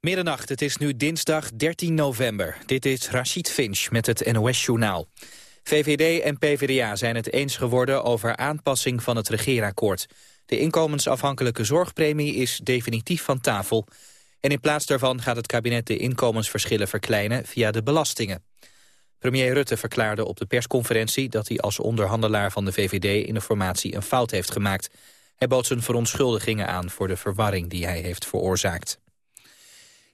Middernacht, het is nu dinsdag 13 november. Dit is Rachid Finch met het NOS-journaal. VVD en PvdA zijn het eens geworden over aanpassing van het regeerakkoord. De inkomensafhankelijke zorgpremie is definitief van tafel. En in plaats daarvan gaat het kabinet de inkomensverschillen verkleinen via de belastingen. Premier Rutte verklaarde op de persconferentie dat hij als onderhandelaar van de VVD in de formatie een fout heeft gemaakt. Hij bood zijn verontschuldigingen aan voor de verwarring die hij heeft veroorzaakt.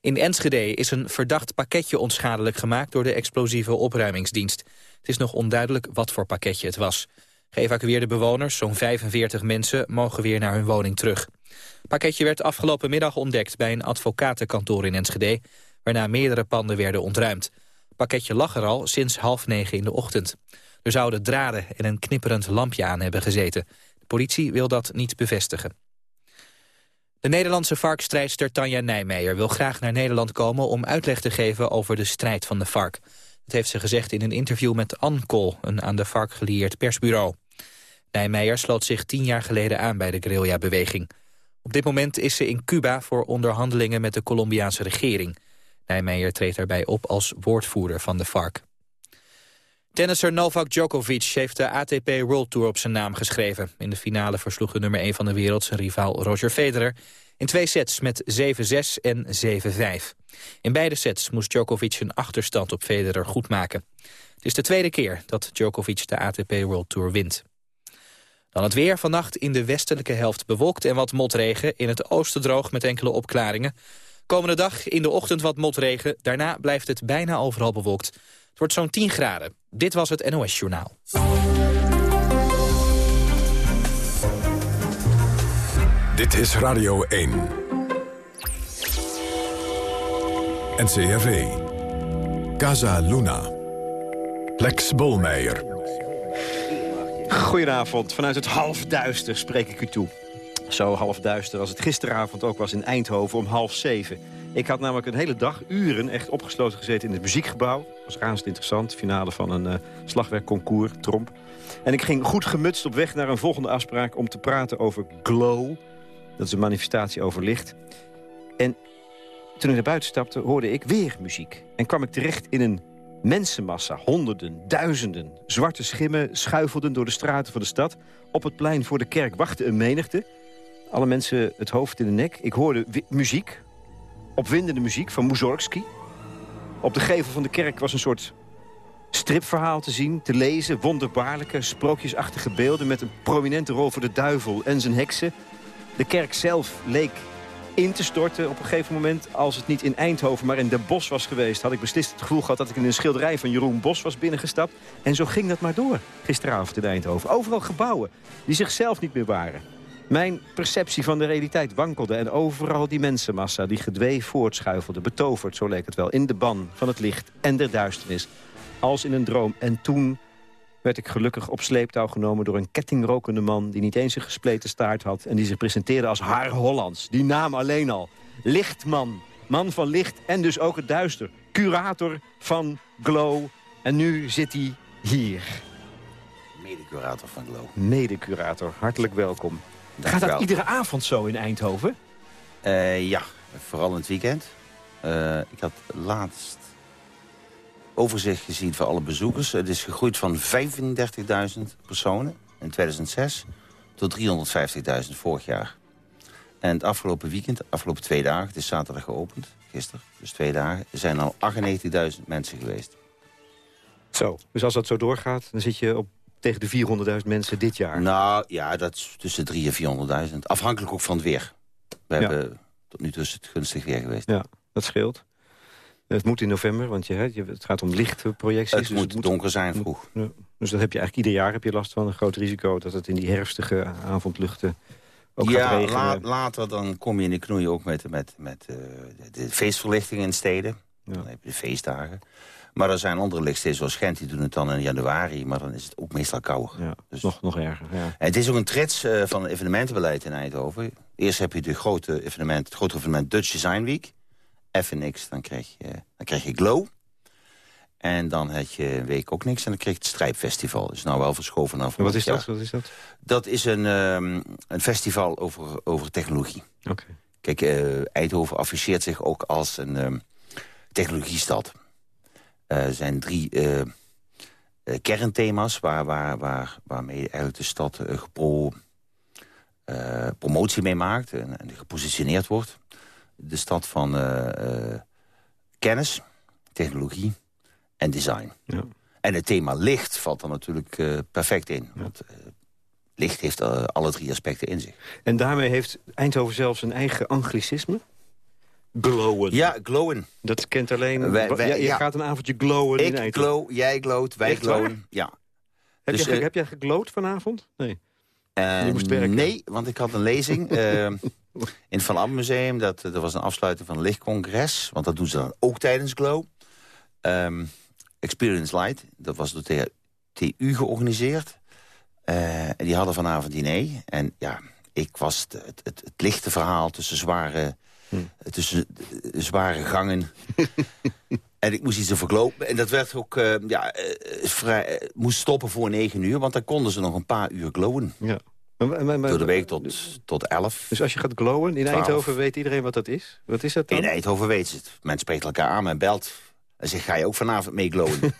In Enschede is een verdacht pakketje onschadelijk gemaakt door de explosieve opruimingsdienst. Het is nog onduidelijk wat voor pakketje het was. Geëvacueerde bewoners, zo'n 45 mensen, mogen weer naar hun woning terug. Het pakketje werd afgelopen middag ontdekt bij een advocatenkantoor in Enschede, waarna meerdere panden werden ontruimd. Het pakketje lag er al sinds half negen in de ochtend. Er zouden draden en een knipperend lampje aan hebben gezeten. De politie wil dat niet bevestigen. De Nederlandse varkstrijdster Tanja Nijmeijer wil graag naar Nederland komen om uitleg te geven over de strijd van de vark. Dat heeft ze gezegd in een interview met Ankol, een aan de vark gelieerd persbureau. Nijmeijer sloot zich tien jaar geleden aan bij de guerrilla-beweging. Op dit moment is ze in Cuba voor onderhandelingen met de Colombiaanse regering. Nijmeijer treedt daarbij op als woordvoerder van de vark. Tennisser Novak Djokovic heeft de ATP World Tour op zijn naam geschreven. In de finale versloeg de nummer 1 van de wereld zijn rivaal Roger Federer... in twee sets met 7-6 en 7-5. In beide sets moest Djokovic een achterstand op Federer goedmaken. Het is de tweede keer dat Djokovic de ATP World Tour wint. Dan het weer. Vannacht in de westelijke helft bewolkt en wat motregen. In het oosten droog met enkele opklaringen. Komende dag in de ochtend wat motregen. Daarna blijft het bijna overal bewolkt. Het wordt zo'n 10 graden. Dit was het NOS Journaal. Dit is Radio 1. NCRV. Casa Luna. Lex Bolmeijer. Goedenavond. Vanuit het halfduister spreek ik u toe. Zo halfduister als het gisteravond ook was in Eindhoven om half zeven. Ik had namelijk een hele dag, uren, echt opgesloten gezeten in het muziekgebouw. Dat was razend interessant. Finale van een uh, slagwerkconcours, tromp. En ik ging goed gemutst op weg naar een volgende afspraak... om te praten over Glow. Dat is een manifestatie over licht. En toen ik naar buiten stapte, hoorde ik weer muziek. En kwam ik terecht in een mensenmassa. Honderden, duizenden. Zwarte schimmen schuifelden door de straten van de stad. Op het plein voor de kerk wachtte een menigte. Alle mensen het hoofd in de nek. Ik hoorde muziek, opwindende muziek van Mussorgsky. Op de gevel van de kerk was een soort stripverhaal te zien, te lezen. Wonderbaarlijke, sprookjesachtige beelden... met een prominente rol voor de duivel en zijn heksen. De kerk zelf leek in te storten op een gegeven moment. Als het niet in Eindhoven, maar in Den Bosch was geweest... had ik beslist het gevoel gehad dat ik in een schilderij van Jeroen Bos was binnengestapt. En zo ging dat maar door, gisteravond in Eindhoven. Overal gebouwen die zichzelf niet meer waren. Mijn perceptie van de realiteit wankelde en overal die mensenmassa die gedwee voortschuifelde, betoverd, zo leek het wel, in de ban van het licht en der duisternis, als in een droom. En toen werd ik gelukkig op sleeptouw genomen door een kettingrokende man... die niet eens een gespleten staart had en die zich presenteerde als Haar Hollands. Die naam alleen al. Lichtman. Man van licht en dus ook het duister. Curator van Glow. En nu zit hij hier. Mede-curator van Glow. Mede-curator. Hartelijk welkom. Gaat dat iedere avond zo in Eindhoven? Uh, ja, vooral in het weekend. Uh, ik had laatst overzicht gezien van alle bezoekers. Het is gegroeid van 35.000 personen in 2006 tot 350.000 vorig jaar. En het afgelopen weekend, de afgelopen twee dagen, het is zaterdag geopend, gisteren, dus twee dagen, zijn al 98.000 mensen geweest. Zo, dus als dat zo doorgaat, dan zit je op tegen de 400.000 mensen dit jaar? Nou ja, dat is tussen 300.000 en 400.000. Afhankelijk ook van het weer. We hebben tot nu toe het gunstig weer geweest. Ja, dat scheelt. Het moet in november, want je, het gaat om lichtprojecties. Het, dus moet, het moet donker zijn vroeg. Ja, dus dat heb je eigenlijk ieder jaar heb je last van. Een groot risico dat het in die herfstige avondluchten ook ja, gaat regenen. Ja, later dan kom je in de knoei ook met, met, met uh, de feestverlichting in steden. Ja. Dan heb je de feestdagen. Maar er zijn andere lichtsteden zoals Gent, die doen het dan in januari. Maar dan is het ook meestal kouder. Ja, dus nog, nog erger. Ja. En het is ook een trits uh, van evenementenbeleid in Eindhoven. Eerst heb je de grote evenement, het grote evenement Dutch Design Week. Even niks, dan krijg je, dan krijg je Glow. En dan had je een week ook niks en dan kreeg je het Strijpfestival. Dat is nou wel verschoven naar Wat is dat? Wat is dat? Dat is een, um, een festival over, over technologie. Oké. Kijk, uh, Eindhoven afficheert zich ook als een um, technologiestad. Er zijn drie kernthema's waar, waar, waar, waarmee eigenlijk de stad gepro, promotie mee maakt en, en, gepositioneerd wordt. De stad van kennis, technologie en design. Ja. En het thema licht valt er natuurlijk uh, perfect in. Want uh, licht heeft uh, alle drie aspecten in zich. En daarmee heeft Eindhoven zelfs een eigen anglicisme? Glowen. Ja, glowen. Dat kent alleen... Wij, wij, ja, je ja. gaat een avondje glowen Ik in Eindhoven. glow, jij glowt, wij glowen. Ja. Heb, dus, jij, heb jij geglowd vanavond? Nee. je moest werken. Nee, want ik had een lezing in het Van Am Museum. Dat, dat was een afsluiting van een lichtcongres. Want dat doen ze dan ook tijdens Glow. Um, Experience Light. Dat was door de TU georganiseerd. Uh, en die hadden vanavond diner. En ja, ik was het, het, het, het lichte verhaal tussen zware, hm. tussen zware gangen. en ik moest iets over gelopen. En dat werd ook, uh, ja, vrij, moest stoppen voor negen uur. Want dan konden ze nog een paar uur glowen. Ja. Maar, maar, maar, Door de week tot, tot elf. Dus als je gaat glowen, in Eindhoven weet iedereen wat dat is? Wat is dat dan? In Eindhoven weet ze het. Men spreekt elkaar aan, men belt dan zeg ga je ook vanavond mee glowen.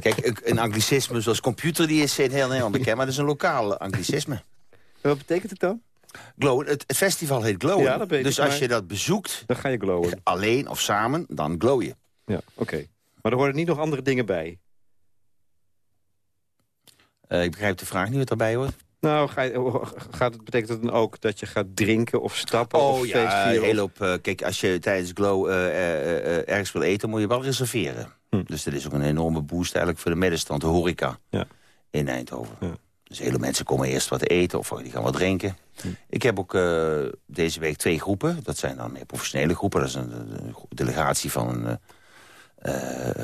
Kijk, een anglicisme zoals computer die is in heel Nederland bekend... maar dat is een lokaal anglicisme. wat betekent het dan? Glowen, het, het festival heet Glowen. Ja, dat dus als je dat bezoekt... Dan ga je glowen. Alleen of samen, dan glow je. Ja, oké. Maar er horen niet nog andere dingen bij? Uh, ik begrijp de vraag niet wat erbij hoort. Nou, ga gaat het, betekent het dan ook dat je gaat drinken of stappen? Oh of ja, heel op. Uh, kijk, als je tijdens Glow uh, ergens wil eten, moet je wel reserveren. Hm. Dus dat is ook een enorme boost eigenlijk voor de middenstand, de horeca ja. in Eindhoven. Ja. Dus hele mensen komen eerst wat eten of die gaan wat drinken. Hm. Ik heb ook deze week twee groepen. Dat zijn dan meer professionele groepen. Dat is een, een delegatie van een,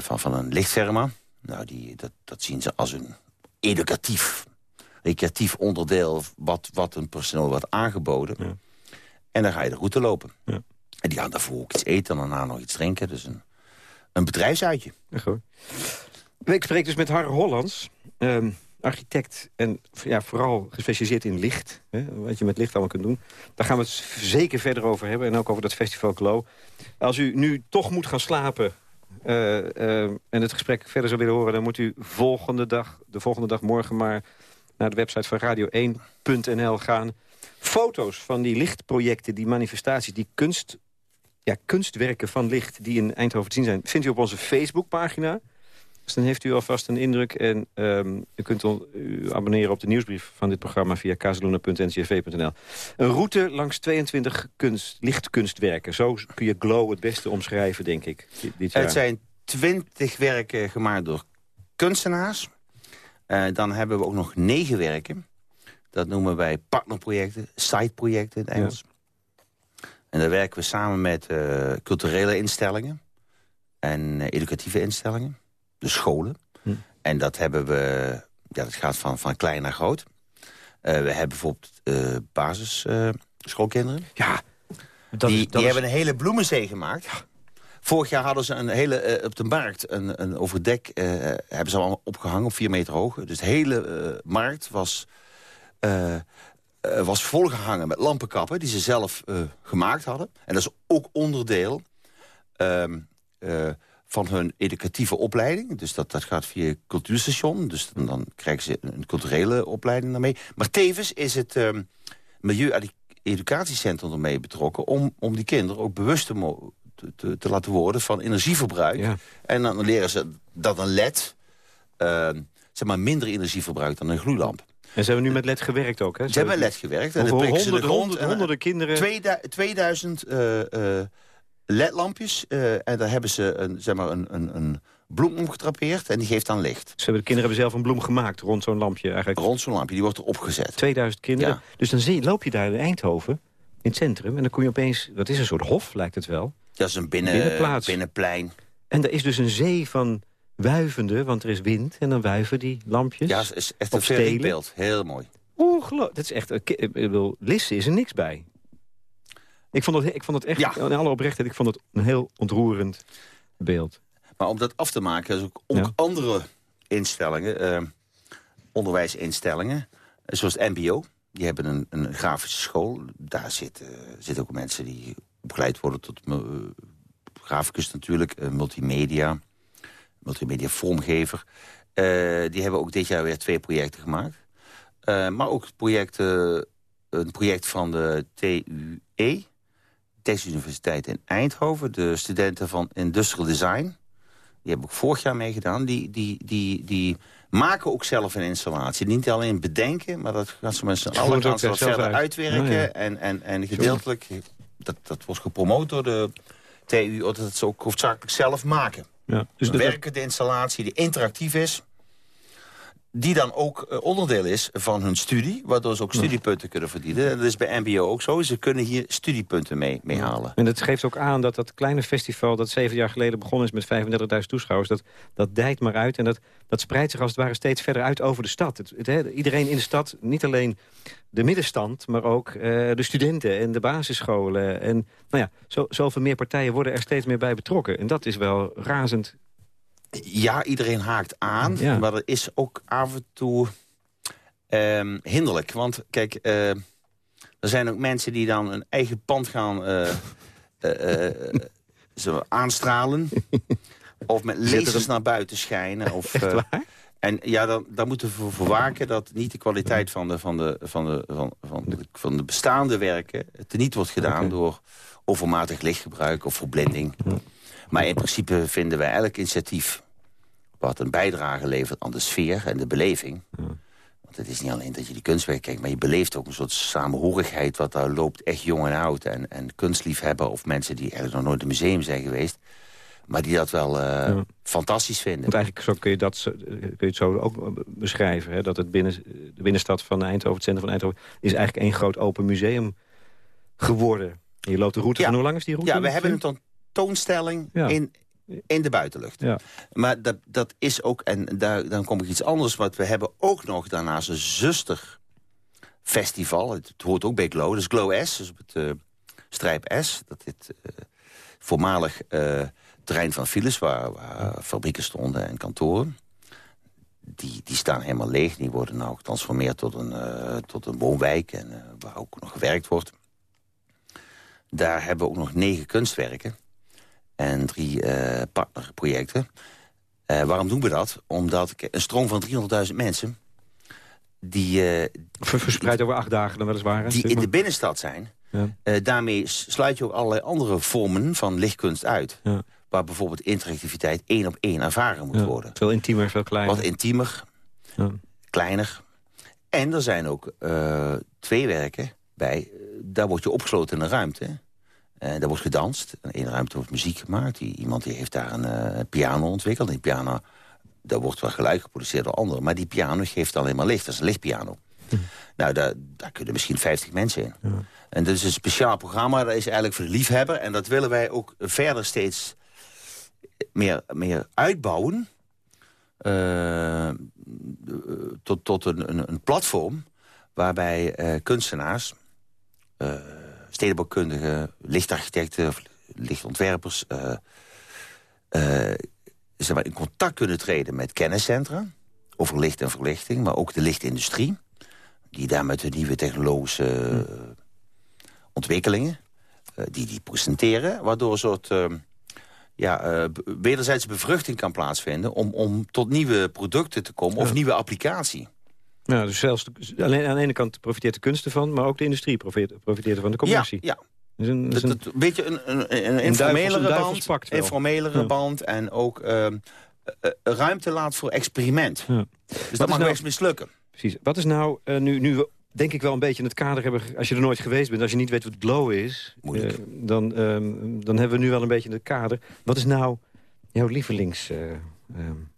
van, van een lichtfirma. Nou, die, dat, dat zien ze als een educatief recreatief onderdeel... wat, wat een personeel wordt aangeboden. Ja. En dan ga je de route lopen. Ja. En die gaan daarvoor ook iets eten en daarna nog iets drinken. Dus een, een bedrijfsuitje. Ja, goed. Ik spreek dus met Harre Hollands... Um, architect en ja, vooral gespecialiseerd in licht. Hè, wat je met licht allemaal kunt doen. Daar gaan we het zeker verder over hebben. En ook over dat festival Glow. Als u nu toch moet gaan slapen... Uh, uh, en het gesprek verder zou willen horen... dan moet u volgende dag, de volgende dag morgen maar naar de website van radio1.nl gaan. Foto's van die lichtprojecten, die manifestaties, die kunst, ja, kunstwerken van licht... die in Eindhoven te zien zijn, vindt u op onze Facebookpagina. Dus dan heeft u alvast een indruk. En um, u kunt u abonneren op de nieuwsbrief van dit programma... via kazeluna.ncv.nl. Een route langs 22 kunst, lichtkunstwerken. Zo kun je Glow het beste omschrijven, denk ik. Dit jaar. Het zijn 20 werken gemaakt door kunstenaars... Uh, dan hebben we ook nog negen werken. Dat noemen wij partnerprojecten, siteprojecten in het Engels. Ja. En daar werken we samen met uh, culturele instellingen en uh, educatieve instellingen, de scholen. Hm. En dat hebben we, ja, dat gaat van, van klein naar groot. we hebben bijvoorbeeld basisschoolkinderen. ja, dat die, dat die hebben een hele bloemenzee gemaakt. Ja. Vorig jaar hadden ze een hele, uh, op de markt een, een overdek... Uh, hebben ze allemaal opgehangen op vier meter hoog. Dus de hele uh, markt was, was volgehangen met lampenkappen... die ze zelf gemaakt hadden. En dat is ook onderdeel ehm, van hun educatieve opleiding. Dus dat, dat gaat via cultuurstation. Dus dan, dan krijgen ze een culturele opleiding daarmee. Maar tevens is het um, Milieu-educatiecentrum ermee betrokken... om, om die kinderen ook bewust te te, te, laten worden van energieverbruik. En dan leren ze dat een led uh, zeg maar minder energie verbruikt dan een gloeilamp. En ze hebben nu met LED gewerkt ook, hè? Ze, hebben met LED gewerkt. En honderden, honderden, honderden, honderden kinderen... 2000 uh, uh, LED-lampjes. Uh, en daar hebben ze een, zeg maar een, een, een bloem omgetrapeerd en die geeft dan licht. Ze hebben, de kinderen hebben zelf een bloem gemaakt rond zo'n lampje eigenlijk? Rond zo'n lampje, die wordt er opgezet. 2000 kinderen. Ja. Dus dan zie, loop je daar in Eindhoven, in het centrum... en dan kom je opeens, dat is een soort hof, lijkt het wel... Dat is een binnen, binnenplein. En er is dus een zee van wuivende, want er is wind en dan wuiven die lampjes. Ja, het is echt een beeld. Heel mooi. Ongelooflijk. Dat is echt, ik bedoel, Lisse is er niks bij. Ik vond het, ik vond het echt, ja. in alle oprechtheid, ik vond het een heel ontroerend beeld. Maar om dat af te maken, is ook, andere instellingen, uh, onderwijsinstellingen, zoals het mbo, Die hebben een, een grafische school. Daar zitten, zitten ook mensen die opgeleid worden tot uh, graficus natuurlijk, uh, multimedia, multimedia vormgever. Uh, die hebben ook dit jaar weer twee projecten gemaakt. maar ook projecten, een project van de TUE, Technische Universiteit in Eindhoven. De studenten van Industrial Design. Die hebben ook vorig jaar meegedaan. Die, die, die, die maken ook zelf een installatie. Niet alleen bedenken, maar dat gaan ze met z'n allen gaan ze dat verder uit. uitwerken. Ja. En, en, en gedeeltelijk, dat, dat wordt gepromoot door de TU... dat ze ook hoofdzakelijk zelf maken. Ja, dus werken, de installatie die interactief is die dan ook uh, onderdeel is van hun studie... waardoor ze ook studiepunten kunnen verdienen. En dat is bij MBO ook zo. Ze kunnen hier studiepunten mee, mee halen. En dat geeft ook aan dat dat kleine festival... dat zeven jaar geleden begonnen is met 35.000 toeschouwers... dat, dat dijt maar uit en dat, dat spreidt zich als het ware steeds verder uit over de stad. Het, het, iedereen in de stad, niet alleen de middenstand... maar ook uh, de studenten en de basisscholen. En nou ja, zo, zoveel meer partijen worden er steeds meer bij betrokken. En dat is wel razend ja, iedereen haakt aan. Maar er is ook af en toe um, hinderlijk. Want kijk, uh, er zijn ook mensen die dan een eigen pand gaan uh, uh, aanstralen. of met lasers naar buiten schijnen. Of, Echt waar? En ja, dan, dan moeten we voor waken dat niet de kwaliteit van de, van de, van de, van, van de, van de bestaande werken... teniet wordt gedaan door overmatig lichtgebruik of verblinding. Maar in principe vinden wij elk initiatief... wat een bijdrage levert aan de sfeer en de beleving... Want het is niet alleen dat je die kunstwerk kijkt... maar je beleeft ook een soort samenhorigheid wat daar loopt. Echt jong en oud. En, en kunstliefhebber of mensen die eigenlijk nog nooit in een museum zijn geweest... maar die dat wel uh, fantastisch vinden. Want eigenlijk zo kun, je dat, kun je het zo ook beschrijven. Hè? Dat het binnen, de binnenstad van Eindhoven, het centrum van Eindhoven... is eigenlijk één groot open museum geworden. Je loopt de route ja. van hoe lang is die route? Ja, we hebben een tentoonstelling in, in de buitenlucht. Ja. Maar dat, dat is ook, en daar, dan kom ik iets anders... want we hebben ook nog daarnaast een zusterfestival. Het, het hoort ook bij Glow, dus Glow S, dus op het uh, strijp S. Dat dit uh, voormalig uh, terrein van waar, waar fabrieken stonden en kantoren. Die, die staan helemaal leeg. Die worden nou getransformeerd tot een, tot een woonwijk... en waar ook nog gewerkt wordt. Daar hebben we ook nog negen kunstwerken en drie uh, partnerprojecten. Uh, waarom doen we dat? Omdat een stroom van 300.000 mensen... die... Uh, Verspreid over acht dagen dan weliswaar. Die in de binnenstad zijn. Ja. daarmee sluit je ook allerlei andere vormen van lichtkunst uit. Ja. Waar bijvoorbeeld interactiviteit één op één ervaren moet ja. worden. Veel intiemer, veel kleiner. Wat intiemer, kleiner. En er zijn ook twee werken bij. daar word je opgesloten in een ruimte. Uh, daar wordt gedanst. In één ruimte wordt muziek gemaakt. Die, iemand die heeft daar een uh, piano ontwikkeld. Die piano, daar wordt wel geluid geproduceerd door anderen. Maar die piano geeft alleen maar licht. Dat is een lichtpiano. Hm. Nou, daar, daar kunnen misschien 50 mensen in. Ja. En dat is een speciaal programma. Dat is eigenlijk voor de liefhebber. En dat willen wij ook verder steeds meer, meer uitbouwen. Uh, tot, tot een, een, een platform waarbij kunstenaars stedenbouwkundigen, lichtarchitecten, lichtontwerpers... Uh, uh, zeg maar in contact kunnen treden met kenniscentra... over licht en verlichting, maar ook de lichtindustrie... die daar met de nieuwe technologische ontwikkelingen... Uh, die die presenteren, waardoor een soort ja, wederzijdse bevruchting kan plaatsvinden... Om, om tot nieuwe producten te komen of nieuwe applicatie. Ja, dus zelfs alleen aan de ene kant profiteert de kunst ervan... maar ook de industrie profiteert, profiteert ervan, de commercie. Ja, ja. Dus een, dus een, dat, weet je, een, een, een informelere band, informelere band en ook uh, ruimte laat voor experiment. Ja. Dus dat mag nou, mislukken. Precies. Wat is nou, uh, nu, nu we denk ik wel een beetje in het kader hebben... als je er nooit geweest bent, als je niet weet wat glow is... Uh, dan, um, dan hebben we nu wel een beetje in het kader. Wat is nou jouw lievelingswerk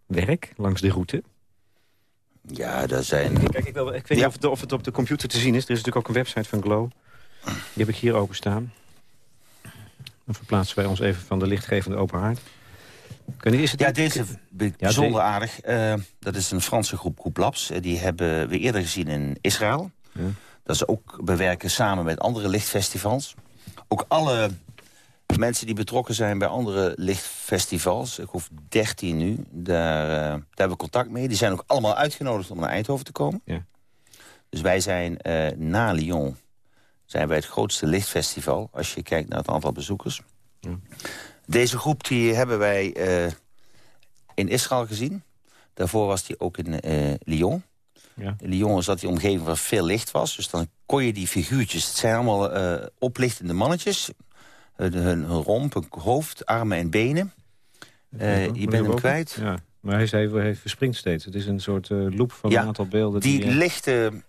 ehm, langs de route? Ja, daar zijn... Kijk, ik, wil, ik weet niet of het, of het, op de computer te zien is. Er is natuurlijk ook een website van Glow. Die heb ik hier openstaan. Dan verplaatsen wij ons even van de lichtgevende open haard. Is het ja, deze bijzonder aardig. Uh, dat is een Franse groep, groep Labs. Uh, die hebben we eerder gezien in Israël. Ja. Dat ze ook bewerken samen met andere lichtfestivals. Ook alle mensen die betrokken zijn bij andere lichtfestivals. Ik hoef 13 nu. Daar, uh, daar hebben we contact mee. Die zijn ook allemaal uitgenodigd om naar Eindhoven te komen. Ja. Dus wij zijn eh, na Lyon zijn wij het grootste lichtfestival... als je kijkt naar het aantal bezoekers. Deze groep die hebben wij eh, in Israël gezien. Daarvoor was die ook in eh, Lyon. Ja. In Lyon zat die omgeving waar veel licht was. Dus dan kon je die figuurtjes... Het zijn allemaal eh, oplichtende mannetjes. Hun, romp, hun hoofd, armen en benen. Eh, je bent hem kwijt. Ja, maar hij, zei, hij verspringt steeds. Het is een soort eh, loop van Ja, een aantal beelden. Die lichten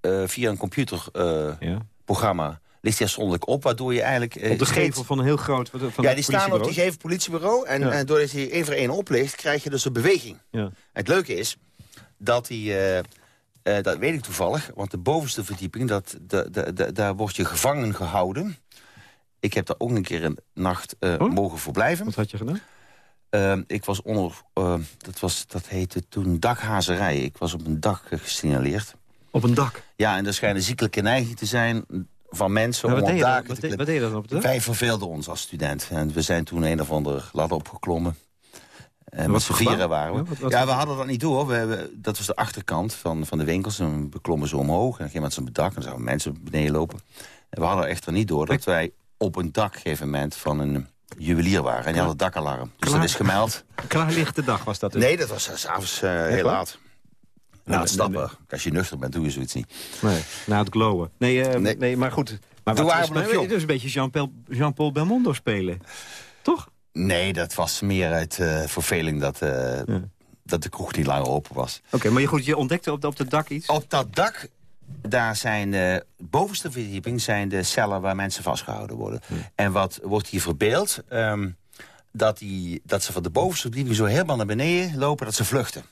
eh, via een computerprogramma... ja. ligt die afzonderlijk op, waardoor je eigenlijk... Op de steeds- gevel van een heel groot... Van ja, die staan op die gegeven politiebureau. En, Ja. en doordat hij één voor één oplicht, krijg je dus een beweging. Het leuke is dat hij... eh, eh, dat weet ik toevallig, want de bovenste verdieping... Dat, de, de, de- daar word je gevangen gehouden. Ik heb daar ook een keer een nacht eh, Oh? mogen verblijven. Wat had je gedaan? Ehm, ik was onder... eh, dat, was, dat heette toen dakhazerij. Ik was op een dak gesignaleerd. Op een dak. Ja, en er schijnt een ziekelijke neiging te zijn van mensen... Om wat, op daken wat, te wat deed je dan op de dak? Wij verveelden ons als student. En we zijn toen een of andere ladder opgeklommen. En wat vieren waren we. Ja, wat- wat ja, voor- we hadden dat niet door. We, hebben- dat was de achterkant van, van de winkels. En we klommen zo omhoog. En dan ging met zijn dak. En dan zouden mensen beneden lopen. En we hadden echter niet door dat wij op een dak... op een gegeven moment van een juwelier waren. En die had een dakalarm. Dus Klaar. dat is gemeld. Klaarlichte dag was dat dus. Nee, dat was eh, s'avonds uh, heel laat. Na het stappen. Als je nuchter bent, doe je zoiets niet. Nee, na het glowen. Nee, eh, nee. Nee. maar goed. Maar Toen wat is. Het is een beetje Jean-Paul Jean Belmondo spelen. Toch? Nee, dat was meer uit verveling dat, dat de kroeg niet langer open was. Oké, maar je, goed, je ontdekte op, op het dak iets? Op dat dak, daar zijn de bovenste verdieping zijn de cellen waar mensen vastgehouden worden. En wat wordt hier verbeeld? Ehm, dat, die, dat ze van de bovenste verdieping zo helemaal naar beneden lopen, dat ze vluchten.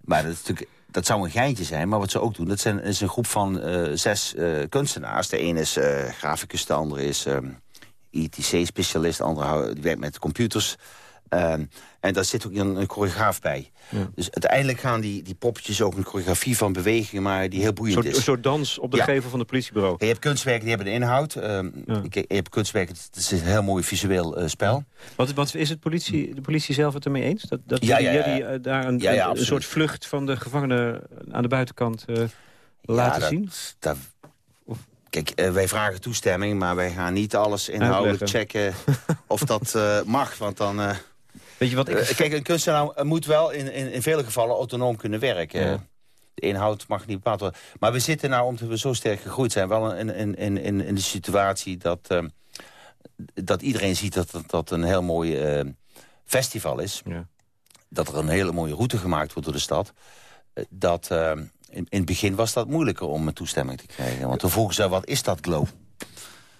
Maar dat, is natuurlijk, dat zou een geintje zijn, maar wat ze ook doen... dat zijn, is een groep van eh, zes eh, kunstenaars. De ene is eh, graficus, de andere is ehm, ITC-specialist... de andere werkt met computers... Ehm, en daar zit ook een, een choreograaf bij. Dus uiteindelijk gaan die, die poppetjes ook een choreografie van bewegingen... maar die heel Een boeiend soort, is. een soort dans op de Ja. gevel van het politiebureau. Je hebt kunstwerken die hebben de inhoud. Ja. je, hebt kunstwerken, het is een heel mooi visueel eh, spel. Wat, wat is het politie, de politie zelf het ermee eens? Dat, dat Ja, jullie, eh, daar een, een- een, soort vlucht van de gevangenen aan de buitenkant eh, laten dat, zien? dat- kijk, wij vragen toestemming, maar wij gaan niet alles inhoudelijk Uitleggen. checken of dat mag. Want dan... Weet je wat ik... eh, kijk, een kunstenaar moet wel in, in, in vele gevallen autonoom kunnen werken. Ja. De inhoud mag niet bepaald worden. Maar we zitten nou, omdat we zo sterk gegroeid zijn... wel in, in, in, in, in de situatie dat, eh, dat iedereen ziet dat dat, een heel mooi eh, festival is. Ja. Dat er een hele mooie route gemaakt wordt door de stad. Eh, dat, eh, in, in het begin was dat moeilijker om een toestemming te krijgen. Want toen vroegen ze, wat is dat glow?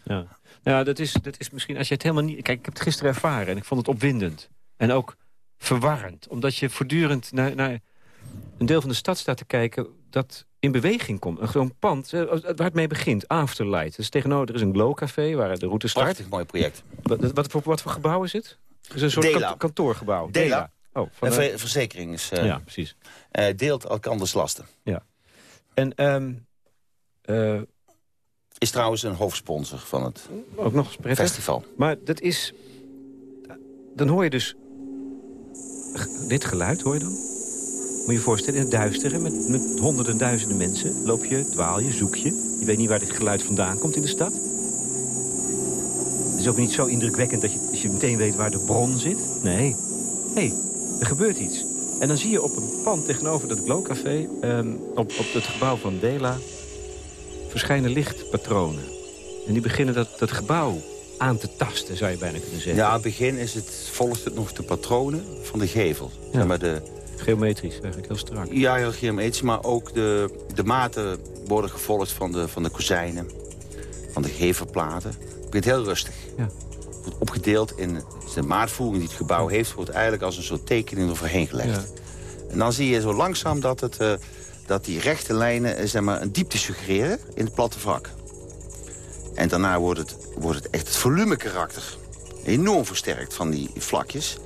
Ja, ja dat, is, dat is misschien als je het helemaal niet... Kijk, ik heb het gisteren ervaren en ik vond het opwindend. En ook verwarrend. Omdat je voortdurend naar, naar een deel van de stad staat te kijken... dat in beweging komt. Een gewoon pand eh, waar het mee begint. Afterlight. Dus tegenover er is een glowcafé waar de route start. Prachtig mooi project. Wat, wat, voor, wat voor gebouw is het? Het is een soort Dela. kantoorgebouw. Dela. Oh, van Een ver- verzekering is, eh, ja, precies. eh, deelt elkanders lasten. En ehm, eh, Is trouwens een hoofdsponsor van het ook nog festival. Maar dat is... Dan hoor je dus... Dit geluid hoor je dan? Moet je je voorstellen, in het duistere, met, met honderden duizenden mensen... loop je, dwaal je, zoek je. Je weet niet waar dit geluid vandaan komt in de stad. Het is ook niet zo indrukwekkend dat je, dat je meteen weet waar de bron zit. Nee. hey, er gebeurt iets. En dan zie je op een pand tegenover dat Glowcafé... ehm, op, op het gebouw van Dela... verschijnen lichtpatronen. En die beginnen dat, dat gebouw aan te tasten, zou je bijna kunnen zeggen. Ja, aan het begin is het, volgt het nog de patronen van de gevel. Zeg maar de, Geometrisch, eigenlijk heel strak. ja, heel geometrisch, maar ook de, de maten worden gevolgd van de, van de kozijnen, van de gevelplaten. Het begint heel rustig. Ja. Het wordt opgedeeld in de maatvoering die het gebouw heeft... wordt eigenlijk als een soort tekening overheen gelegd. Ja. En dan zie je zo langzaam dat, het, eh, dat die rechte lijnen eh, zeg maar, een diepte suggereren in het platte wrak. En daarna wordt het, wordt het echt het volumekarakter enorm versterkt van die vlakjes.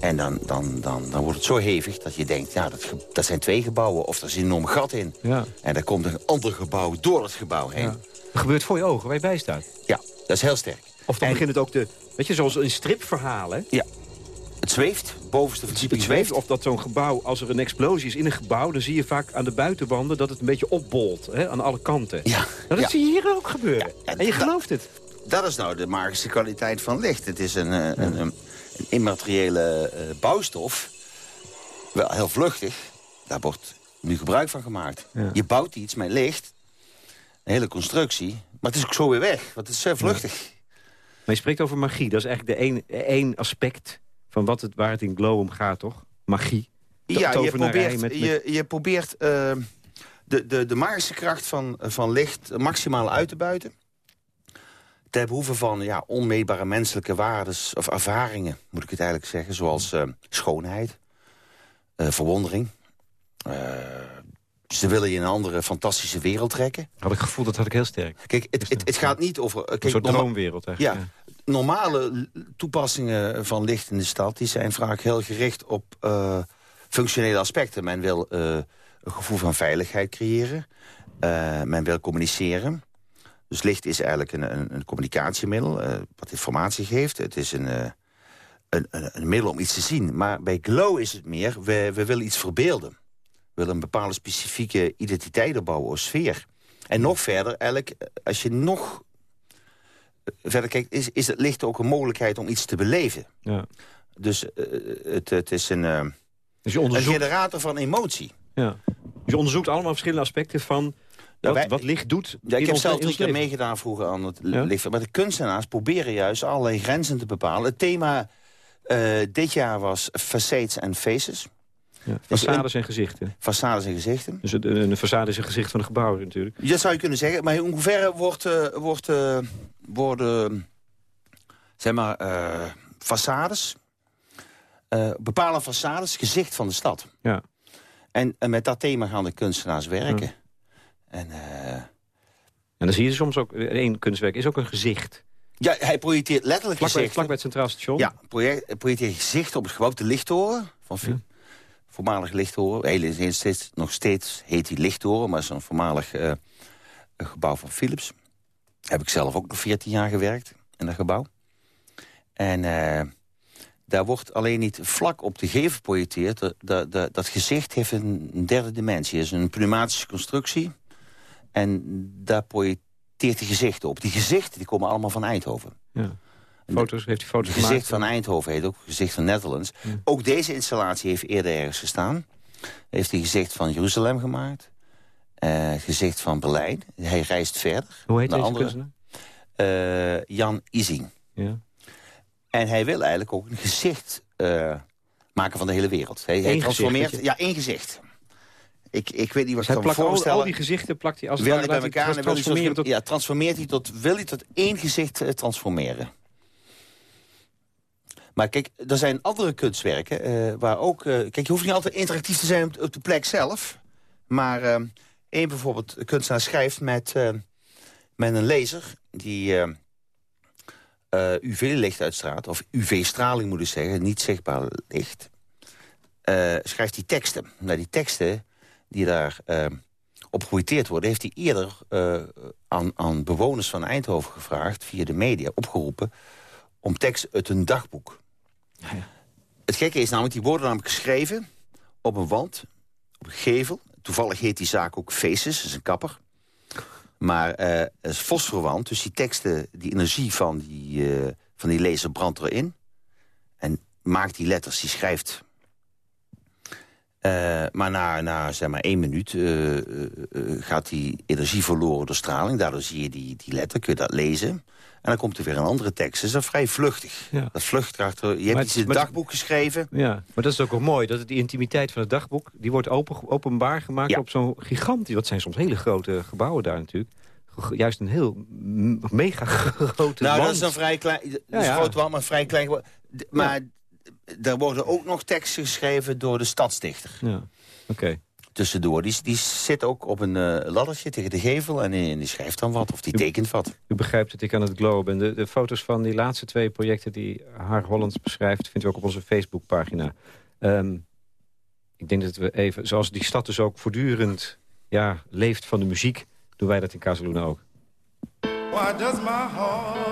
En dan, dan, dan, dan wordt het zo hevig dat je denkt, ja, dat, dat zijn twee gebouwen of er is een enorm gat in. Ja. En daar komt een ander gebouw door het gebouw heen. Ja. Ja, Dat gebeurt voor je ogen, waar je bij staat. dat is heel sterk. Of dan En- begint het ook de... Weet je, zoals in stripverhalen. Ja. Het zweeft, bovenste Het verdieping zweeft. zweeft. Of dat zo'n gebouw, als er een explosie is in een gebouw... dan zie je vaak aan de buitenwanden dat het een beetje opbolt. Hè, aan alle kanten. Ja, Nou, dat ja. zie je hier ook gebeuren. Ja, ja, en je gelooft het. Dat is nou de magische kwaliteit van licht. Het is een, eh, een, een, een immateriële eh, bouwstof. Wel heel vluchtig. Daar wordt nu gebruik van gemaakt. Ja. Je bouwt iets met licht. Een hele constructie. Maar het is ook zo weer weg. Want het is zeer vluchtig. Maar je spreekt over magie. Dat is eigenlijk de één, aspect van wat het, waar het in Glow om gaat, toch? Magie. Ja, je probeert, met- met- Je, je probeert eh, de, de, de magische kracht van, van licht maximaal uit te buiten. Ten behoeve van ja, onmeetbare menselijke waardes of ervaringen, moet ik het eigenlijk zeggen. Zoals eh, schoonheid, eh, verwondering. Eh, ze willen je in een andere fantastische wereld trekken. Had ik het gevoel, dat had ik heel sterk. Kijk, het, het, het gaat niet over... eh, Een Kijk, soort droomwereld eigenlijk. ja, normale toepassingen van licht in de stad... die zijn vaak heel gericht op functionele aspecten. Men wil een gevoel van veiligheid creëren. Men wil communiceren. Dus licht is eigenlijk een, een, een communicatiemiddel... eh, wat informatie geeft. Het is een, eh, een, een, een middel om iets te zien. Maar bij Glow is het meer, we, we willen iets verbeelden. We willen een bepaalde specifieke identiteit opbouwen of sfeer. En nog verder, eigenlijk, eh, als je nog verder kijkt, is, is het licht ook een mogelijkheid om iets te beleven. Ja. Dus het, het is een, Dus je een generator van emotie. ja. Dus je onderzoekt allemaal verschillende aspecten van wat, wij- wat licht doet Ja, ik heb zelf drie keer meegedaan vroeger aan het Ja? licht. Maar de kunstenaars proberen juist allerlei grenzen te bepalen. Het thema eh, dit jaar was Facades and Faces. Ja. Façades en gezichten. Façades en gezichten. Dus een, een façade is een gezicht van een gebouw natuurlijk. Dat zou je kunnen zeggen. Maar in hoeverre wordt, eh, wordt, eh, worden zeg maar, façades... bepalen façades gezicht van de stad. Ja. En, en met dat thema gaan de kunstenaars werken. En eh, En dan zie je soms ook, één kunstwerk is ook een gezicht. ja, hij projecteert letterlijk Vlak bij, gezichten. vlak bij het Centraal Station. Ja, project, hij projecteert gezicht op het gebouw. De lichttoren van Ja. voormalig lichttoren. Steeds, nog steeds heet die lichttoren, maar het is een voormalig eh, een gebouw van Philips. Heb ik zelf ook nog 14 jaar gewerkt in dat gebouw. En eh, daar wordt alleen niet vlak op de gevel geprojecteerd. Dat, dat, dat, dat gezicht heeft een derde dimensie. Het is een pneumatische constructie. En daar projecteert hij gezichten op. Die gezichten die komen allemaal van Eindhoven. Ja. Foto's, heeft hij foto's Het gezicht gemaakt? van Eindhoven heet ook gezicht van Netherlands. Ja. Ook deze installatie heeft eerder ergens gestaan. Heeft hij gezicht van Jeruzalem gemaakt. Eh, gezicht van Berlijn. Hij reist verder. Hoe heet naar deze andere- kunstenaar? Eh, Jan Ising. Ja. En hij wil eigenlijk ook een gezicht eh, maken van de hele wereld. Hij, transformeert... gezicht, Ja, één gezicht. Ik, ik weet niet wat Dus hij ik kan plakt al, voorstellen. al die gezichten plakt hij als het wil ware, hij bij hij elkaar en hij tot, tot... ja, transformeert hij tot, wil hij tot één gezicht eh, transformeren. Maar kijk, er zijn andere kunstwerken eh, waar ook... eh, kijk, je hoeft niet altijd interactief te zijn op, op de plek zelf. Maar eh, één bijvoorbeeld, een kunstenaar schrijft met, eh, met een laser... die eh, eh, UV-licht uitstraalt, of UV-straling moet ik zeggen, niet zichtbaar licht... schrijft hij teksten. Nou, die teksten die daar eh, op worden... heeft hij eerder eh, aan, aan bewoners van Eindhoven gevraagd... via de media, opgeroepen, om tekst uit een dagboek. Het gekke is namelijk, die worden namelijk geschreven op een wand, op een gevel. Toevallig heet die zaak ook Faces, is een kapper. Maar eh het is fosforwand, dus die teksten, die energie van die, eh, van die lezer brandt erin. En maakt die letters, die schrijft eh, maar na, na zeg maar één minuut eh, eh, gaat die energie verloren door straling. Daardoor zie je die, die letter, kun je dat lezen. En dan komt er weer een andere tekst. Dat is vrij vluchtig. Ja. Dat vlucht erachter. Je hebt Maar iets in het dagboek geschreven. Ja, maar dat is ook wel mooi. Dat die intimiteit van het dagboek, die wordt open, openbaar gemaakt Ja. op zo'n gigantisch... Dat zijn soms hele grote gebouwen daar natuurlijk. Juist een heel mega grote Nou, dat is een vrij klein... Dat is ja. een grote wand, maar vrij klein. Maar er worden ook nog teksten geschreven door de stadsdichter. Ja, oké. Tussendoor. Die, die zit ook op een eh, laddertje tegen de gevel en die, die schrijft dan wat. Of die tekent wat. U begrijpt dat ik aan het glow ben. De, de foto's van die laatste twee projecten die Haar Hollands beschrijft... vindt u ook op onze Facebookpagina. Ehm ik denk dat we even, zoals die stad dus ook voortdurend ja, leeft van de muziek... doen wij dat in Casaluna ook. Why does my heart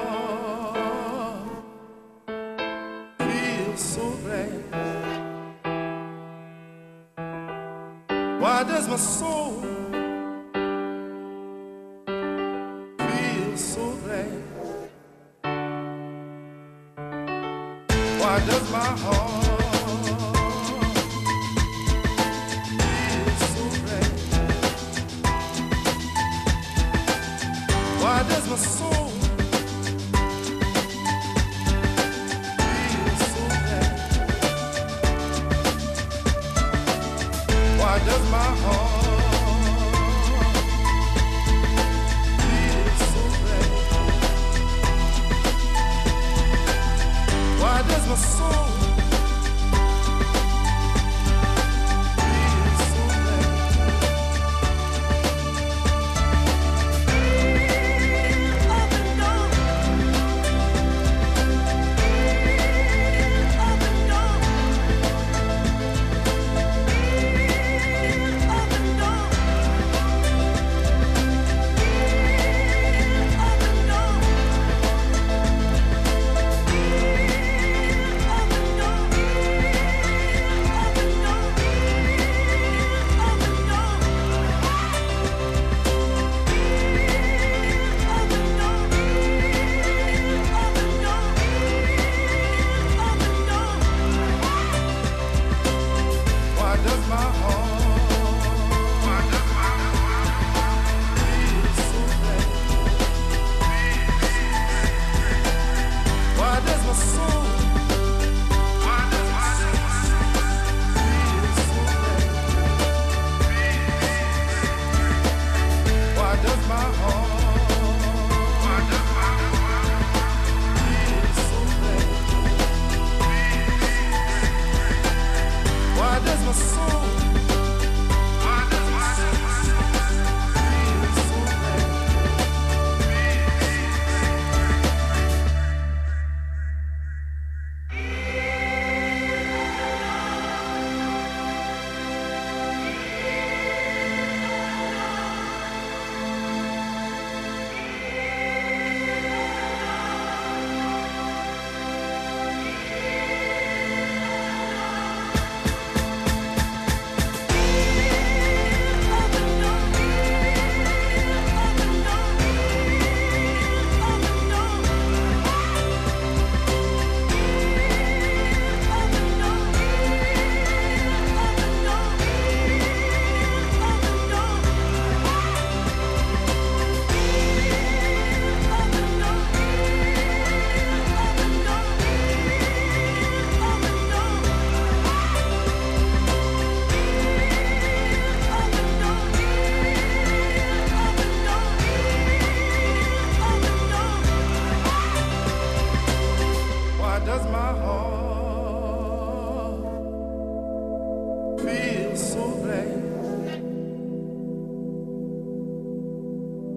my soul feel so glad? Why does my heart feel so glad? Why does my soul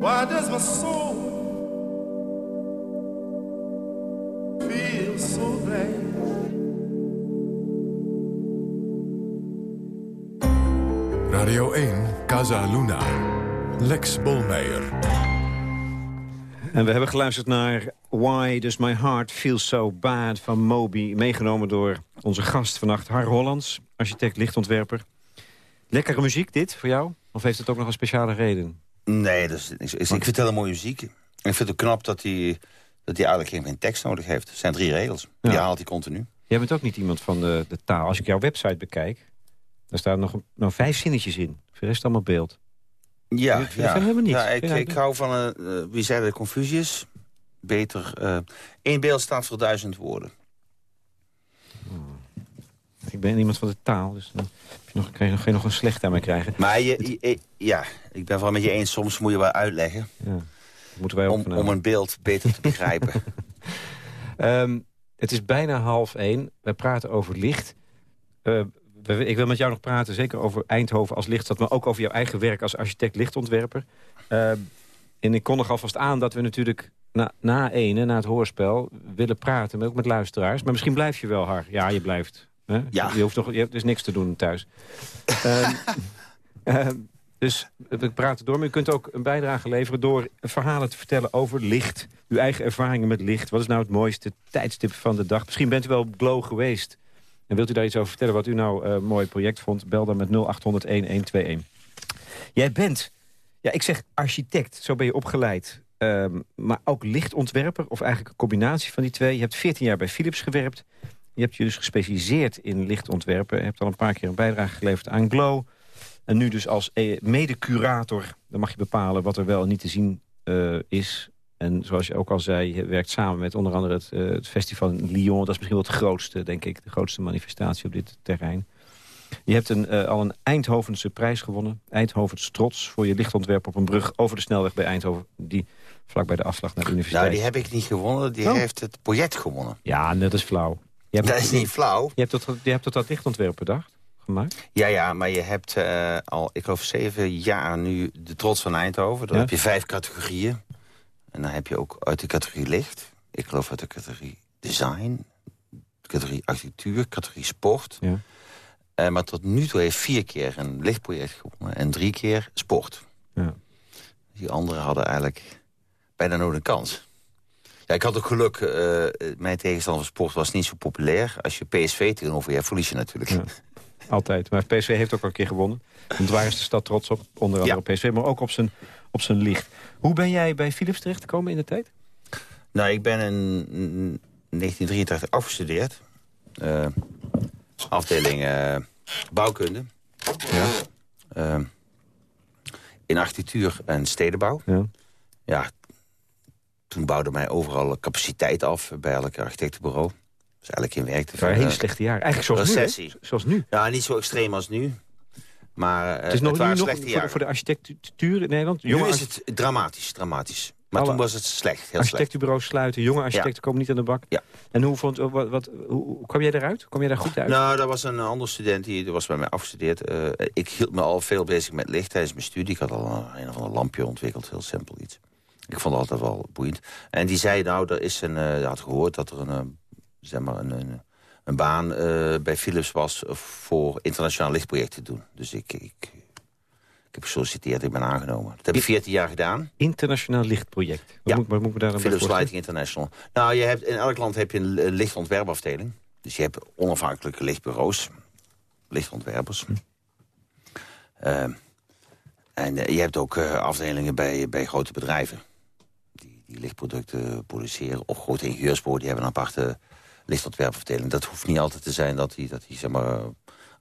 Why does my soul feel so glad? Radio 1, Casa Luna. Lex Bolmeijer. En we hebben geluisterd naar Why Does My Heart Feel So Bad van Moby. Meegenomen door onze gast vannacht, Har Hollands, architect, lichtontwerper. Lekkere muziek dit voor jou? Of heeft het ook nog een speciale reden? Nee, dat is, ik, ik vertel mooie muziek. En ik vind het knap dat hij, dat eigenlijk geen, tekst nodig heeft. Het zijn drie regels. Die haalt hij continu. Jij bent ook niet iemand van de, de taal. Als ik jouw website bekijk, daar staan nog een- nou, vijf zinnetjes in. Voor de rest allemaal beeld. Ja, Ik ja. helemaal niet. ja ik, ik hou van, eh, eh, wie zei dat, Confucius. Beter, eh één beeld staat voor duizend woorden. Ik ben iemand van de taal, dus dan heb je nog, kan je nog, nog een slecht aan mij krijgen. Maar je, ja, ik ben wel met je eens. Soms moet je wel uitleggen Ja. Moeten wij om, om een beeld beter te begrijpen. Ehm, het is bijna half één. We praten over licht. Eh, ik wil met jou nog praten, zeker over Eindhoven als lichtstad... maar ook over jouw eigen werk als architect lichtontwerper. Ehm, en ik kondig alvast aan dat we natuurlijk na, na ene, na het hoorspel... willen praten, maar ook met luisteraars. Maar misschien blijf je wel, Har. Ja, je blijft. Hè? Ja. Je hoeft toch, je hebt dus niks te doen thuis. Ehm, dus we praten door. Maar u kunt ook een bijdrage leveren door verhalen te vertellen over licht. Uw eigen ervaringen met licht. Wat is nou het mooiste tijdstip van de dag? Misschien bent u wel op Glow geweest. En wilt u daar iets over vertellen wat u nou een mooi project vond? Bel dan met 0800 1121. Jij bent, ja, ik zeg architect, zo ben je opgeleid. ehm, maar ook lichtontwerper, of eigenlijk een combinatie van die twee. Je hebt 14 jaar bij Philips gewerkt. Je hebt je dus gespecialiseerd in lichtontwerpen. Je hebt al een paar keer een bijdrage geleverd aan Glow. En nu dus als eh, mede-curator, dan mag je bepalen wat er wel en niet te zien eh, is. En zoals je ook al zei, je werkt samen met onder andere het, eh, het festival in Lyon. Dat is misschien wel het grootste, denk ik. De grootste manifestatie op dit terrein. Je hebt een, al een Eindhovense prijs gewonnen. Eindhovens trots voor je lichtontwerp op een brug over de snelweg bij Eindhoven. Die vlak bij de afslag naar de universiteit. Nou, die heb ik niet gewonnen. Die Oh. heeft het project gewonnen. Ja, dat is flauw. Je hebt, Dat is niet flauw. Je hebt tot, je hebt tot dat lichtontwerp bedacht, gemaakt? Ja, ja, maar je hebt eh, al, ik geloof, zeven jaar nu de Trots van Eindhoven. Dan Ja. heb je vijf categorieën. En dan heb je ook uit de categorie licht. Ik geloof uit de categorie design. Categorie architectuur, categorie sport. Ja. Eh, maar tot nu toe heeft vier keer een lichtproject gewonnen. En drie keer sport. Ja. Die anderen hadden eigenlijk bijna nooit een kans. Ja, ik had ook geluk. eh, mijn tegenstander van sport was niet zo populair. Als je PSV tegenover je verlies je natuurlijk. Ja. Altijd. Maar PSV heeft ook al een keer gewonnen. Want waar is de stad trots op? Onder andere op PSV, maar ook op zijn, op zijn licht. Hoe ben jij bij Philips terechtgekomen in de tijd? Nou, ik ben in 1983 afgestudeerd. Eh, afdeling eh, bouwkunde. Ja. In architectuur en stedenbouw. Ja. Ja, toen bouwde mij overal capaciteit af bij elk architectenbureau. Dus eigenlijk in werkte. Het waren hele slechte jaren. Eigenlijk zoals nu. recessie. hè? Zoals nu. Ja, niet zo extreem als nu. Maar eh, Het is nog, nu waren nog slechte voor, jaren. voor de architectuur in Nederland. Nu is het dramatisch, dramatisch. Maar Alle toen was het slecht, heel slecht. architectenbureaus sluiten. Jonge architecten komen niet aan de bak. Ja. En hoe, vond, wat, wat, hoe, kwam jij eruit? Kwam jij daar goed uit? Nou, dat was een andere student, die, was bij mij afgestudeerd. Eh, ik hield me al veel bezig met licht tijdens mijn studie. Ik had al een, een of ander lampje ontwikkeld, heel simpel iets. Ik vond het altijd wel boeiend. En die zei, nou, er is een, hij had gehoord dat er een, eh, zeg maar een, een, een baan eh, bij Philips was voor internationaal lichtprojecten te doen. Dus ik, ik, ik heb gesolliciteerd, ik ben aangenomen. Dat heb ik 14 jaar gedaan. Internationaal lichtproject. Wat, Ja. moet, wat daar Philips? Lighting International. Nou, je hebt, in elk land heb je een li- lichtontwerpafdeling. Dus je hebt onafhankelijke lichtbureaus. Lichtontwerpers. Ehm, en je hebt ook afdelingen bij, bij grote bedrijven. Die, lichtproducten produceren. Of grote ingenieursbureaus, die hebben een aparte lichtontwerpafdeling. Dat hoeft niet altijd te zijn dat die, dat die zeg maar,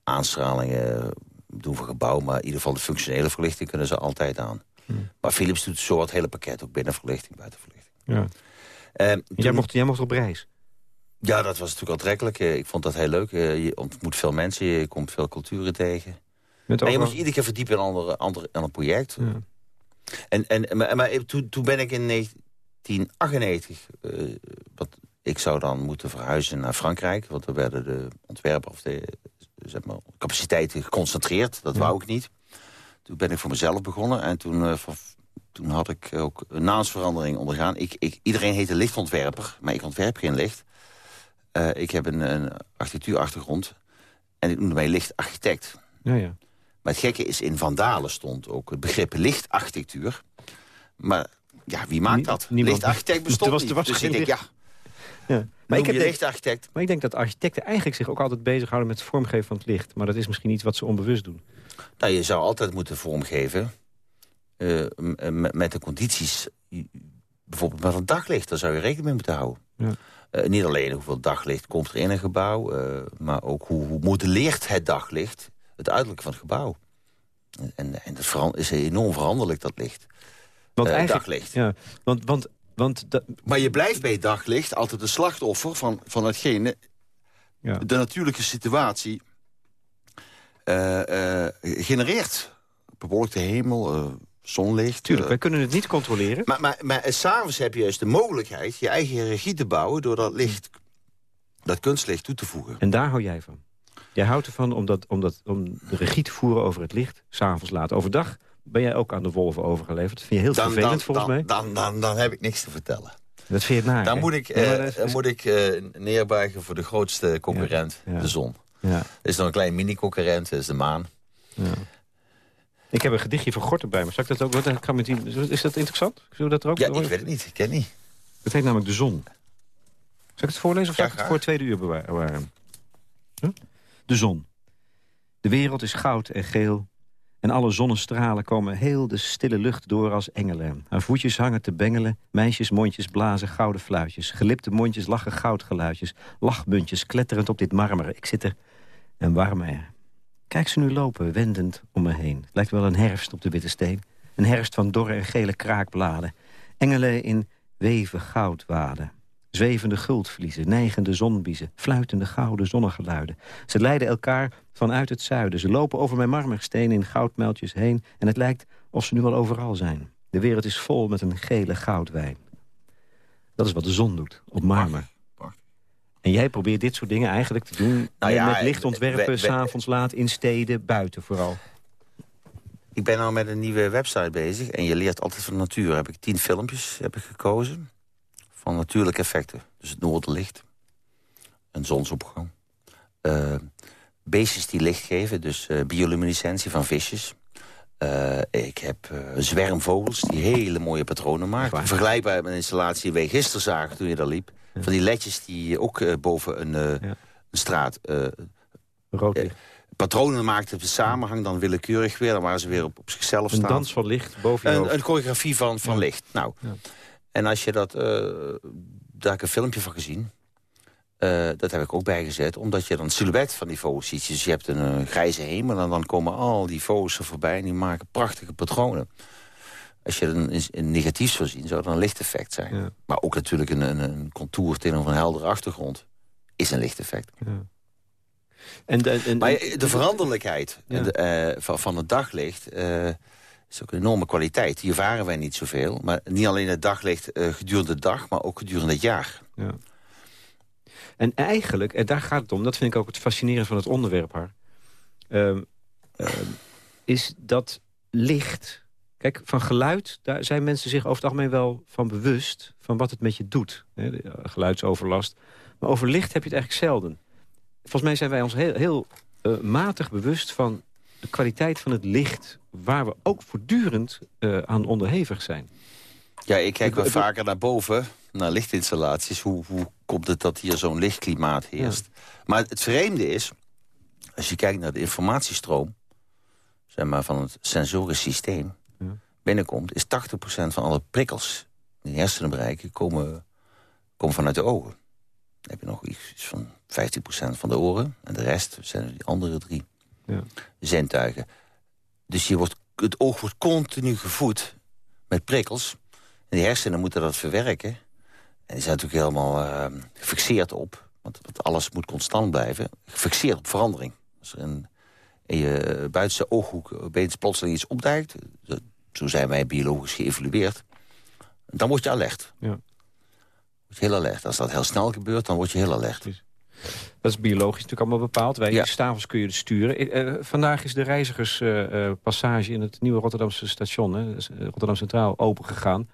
aanstralingen doen voor gebouw. Maar in ieder geval de functionele verlichting kunnen ze altijd aan. Maar Philips doet zo het hele pakket. Ook binnenverlichting, buitenverlichting. Ja. Ehm, Jij, toen- mocht, jij mocht op reis. ja, dat was natuurlijk aantrekkelijk. Eh, Ik vond dat heel leuk. Eh, Je ontmoet veel mensen, je komt veel culturen tegen. Met En je je iedere keer verdiepen in een ander, ander, ander project. Ja. En, en, maar, maar toen, toen ben ik in 1998... eh, wat, ik zou dan moeten verhuizen naar Frankrijk. Want er werden de ontwerpen of de zeg maar, capaciteiten geconcentreerd. Dat wou ik niet. Toen ben ik voor mezelf begonnen. En toen, eh, van- toen had ik ook een naamsverandering ondergaan. Ik, ik, iedereen heette lichtontwerper, maar ik ontwerp geen licht. Eh, ik heb een, een architectuurachtergrond. En ik noemde mij lichtarchitect. Ja, ja. Maar het gekke is, in Vandalen stond ook het begrip lichtarchitectuur. Maar ja, wie maakt dat? niemand. Lichtarchitect bestond Er was- er niet. was dus ik denk, ja, ja. maar ik heb lichtarchitect. maar ik denk dat architecten eigenlijk zich ook altijd bezighouden met het vormgeven van het licht. Maar dat is misschien iets wat ze onbewust doen. Nou, je zou altijd moeten vormgeven eh, met de condities. Bijvoorbeeld met een daglicht, daar zou je rekening mee moeten houden. Ja. Eh, niet alleen hoeveel daglicht komt er in een gebouw... eh, maar ook hoe, hoe modelleert het daglicht het uiterlijk van het gebouw. En, en dat is enorm veranderlijk, dat licht. Want Eh, eigenlijk, daglicht. Ja, want, want, want Maar je blijft bij het daglicht altijd een slachtoffer van, van hetgene... ja. de natuurlijke situatie eh, genereert. Bewolkte hemel, zonlicht. tuurlijk, wij kunnen het niet controleren. maar maar, maar s'avonds heb je juist de mogelijkheid... je eigen regie te bouwen door dat licht, dat kunstlicht toe te voegen. En daar hou jij van. Jij houdt ervan om, dat, om, dat, om de regie te voeren over het licht, s'avonds laat. Overdag ben jij ook aan de wolven overgeleverd. Dat vind je heel vervelend volgens dan, mij. Dan, dan, dan heb ik niks te vertellen. Dat vind je het naar, Dan hè? moet ik, eh, is- dan moet ik eh, neerbuigen voor de grootste concurrent, Ja, ja. de zon. ja, is nog een klein mini-concurrent, dat is de maan. ja. Ik heb een gedichtje van Gorten bij me. Zal ik dat ook? Wat, kan met die, is dat interessant? Zullen we dat er ook? Ja, ik weet het niet, ik ken niet. Het heet namelijk De Zon. Zal ik het voorlezen of zal ik het voor het tweede uur bewa- bewaren? Huh? De zon. De wereld is goud en geel. En alle zonnestralen komen heel de stille lucht door als engelen. Haar voetjes hangen te bengelen, meisjes mondjes blazen gouden fluitjes. Gelipte mondjes lachen goudgeluidjes. Lachmuntjes kletterend op dit marmer. Ik zit er en warm er. Kijk ze nu lopen, wendend om me heen. Lijkt wel een herfst op de witte steen. Een herfst van dorre en gele kraakbladen. Engelen in weven goudwaden. Zwevende guldvliezen, neigende zonbiezen, fluitende gouden zonnegeluiden. Ze leiden elkaar vanuit het zuiden. Ze lopen over mijn marmersteen in goudmuiltjes heen... en het lijkt of ze nu al overal zijn. De wereld is vol met een gele goudwijn. Dat is wat de zon doet, op marmer. En jij probeert dit soort dingen eigenlijk te doen... Nou ja, met lichtontwerpen, we- we- s'avonds laat, in steden, buiten vooral. Ik ben nou met een nieuwe website bezig. En je leert altijd van de natuur. Heb ik tien filmpjes heb ik gekozen. Van natuurlijke effecten. Dus het noorderlicht. Een zonsopgang. eh, beestjes die licht geven. Dus eh, bioluminescentie van visjes. Eh, ik heb zwermvogels die hele mooie patronen maken. Vergelijkbaar met een installatie die wij gisteren zagen toen je daar liep. Van die ledjes die ook boven een, Ja. een straat Rood licht. patronen maakten de samenhang, dan willekeurig weer. Dan waren ze weer op, op zichzelf Een staan. dans van licht boven je Een, hoofd. een choreografie van, van licht. Nou, Ja. En als je dat... eh, daar heb ik een filmpje van gezien. Eh, dat heb ik ook bijgezet. Omdat je dan het silhouet van die vogels ziet. Dus je hebt een grijze hemel en dan komen al die vogels er voorbij... en die maken prachtige patronen. Als je een, een negatiefs zou zien, zou dat een lichteffect zijn. Ja. Maar ook natuurlijk een, een, een contour tegenover een heldere achtergrond... is een lichteffect. En, de, en, Maar de veranderlijkheid Ja. de, eh, van, van het daglicht is ook een enorme kwaliteit. Die ervaren wij niet zoveel. Maar niet alleen het daglicht eh, gedurende de dag, maar ook gedurende het jaar. Ja. En eigenlijk, en daar gaat het om, dat vind ik ook het fascinerende van het onderwerp, haar. Ehm, ehm, is dat licht. Kijk, van geluid, daar zijn mensen zich over het algemeen wel van bewust... van wat het met je doet. Hè, eh, geluidsoverlast. Maar over licht heb je het eigenlijk zelden. Volgens mij zijn wij ons heel, heel eh, matig bewust van de kwaliteit van het licht... waar we ook voortdurend eh, aan onderhevig zijn. Ja, ik kijk wel vaker naar boven, naar lichtinstallaties. Hoe, hoe komt het dat hier zo'n lichtklimaat heerst? Maar het vreemde is, als je kijkt naar de informatiestroom... Zeg maar, van het sensorisch systeem Ja. binnenkomt... is 80% van alle prikkels die de hersenen bereiken... komen, komen vanuit de ogen. Dan heb je nog iets van 15% van de oren. En de rest zijn die andere drie Ja. zintuigen. Dus je wordt, het oog wordt continu gevoed met prikkels. En die hersenen moeten dat verwerken. En die zijn natuurlijk helemaal eh, gefixeerd op. Want, alles moet constant blijven. Gefixeerd op verandering. Als er in je buitenste ooghoek opeens plotseling iets opduikt... zo- zijn wij biologisch geëvolueerd... dan word je alert. Ja. Word je heel alert. Als dat heel snel gebeurt, dan word je heel alert. Dat is biologisch natuurlijk allemaal bepaald. Wij Ja. s'avonds kun je dus sturen. Eh, eh, vandaag is de reizigerspassage in het nieuwe Rotterdamse station... Hè, dus, eh, Rotterdam Centraal, open gegaan.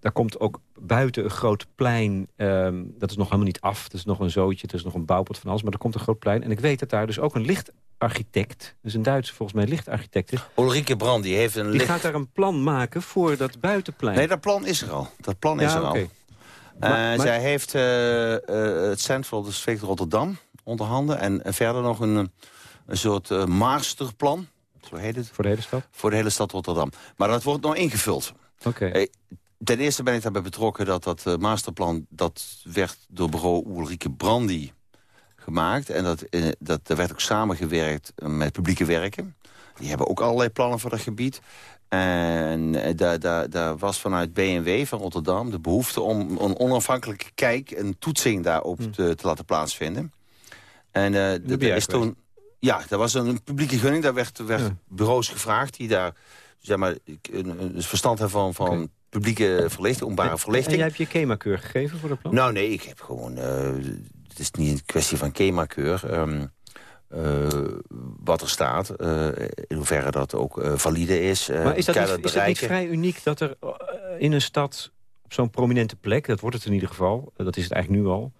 Daar komt ook buiten een groot plein. ehm, dat is nog helemaal niet af. Het is nog een zootje, het is nog een bouwpot van alles. Maar er komt een groot plein. En ik weet dat daar dus ook een lichtarchitect... dus een Duitse volgens mij lichtarchitect is... Ulrike Brand die heeft een die licht... gaat daar een plan maken voor dat buitenplein. Nee, dat plan is er al. Dat plan is er al. Eh, Maar- maar- Zij heeft eh, eh, het Central District Rotterdam onder handen. En, verder nog een, een soort masterplan. Zo heet het. Voor de hele stad? Voor de hele stad Rotterdam. Maar dat wordt nog ingevuld. Oké. Ten eerste ben ik daarbij betrokken dat dat masterplan... dat werd door bureau Ulrike Brandy gemaakt. En dat, dat, er werd ook samengewerkt met publieke werken. Die hebben ook allerlei plannen voor dat gebied. En eh, daar, daar, daar was vanuit BNW van Rotterdam de behoefte om een onafhankelijke kijk... en toetsing daarop te, te laten plaatsvinden. En eh, ben er jij is toen... Ja, er was een publieke gunning. Daar werd, werd Ja. bureaus gevraagd die daar zeg maar, een, een verstand hebben van, van publieke verlichting, openbare En verlichting. jij hebt je KEMA-keur gegeven voor dat plan? Nou nee, ik heb gewoon... eh, het is niet een kwestie van KEMA-keur. ehm, eh, wat er staat, eh, in hoeverre dat ook eh, valide is. Maar is dat, niet, is dat niet vrij uniek dat er in een stad op zo'n prominente plek... dat wordt het in ieder geval, dat is het eigenlijk nu al...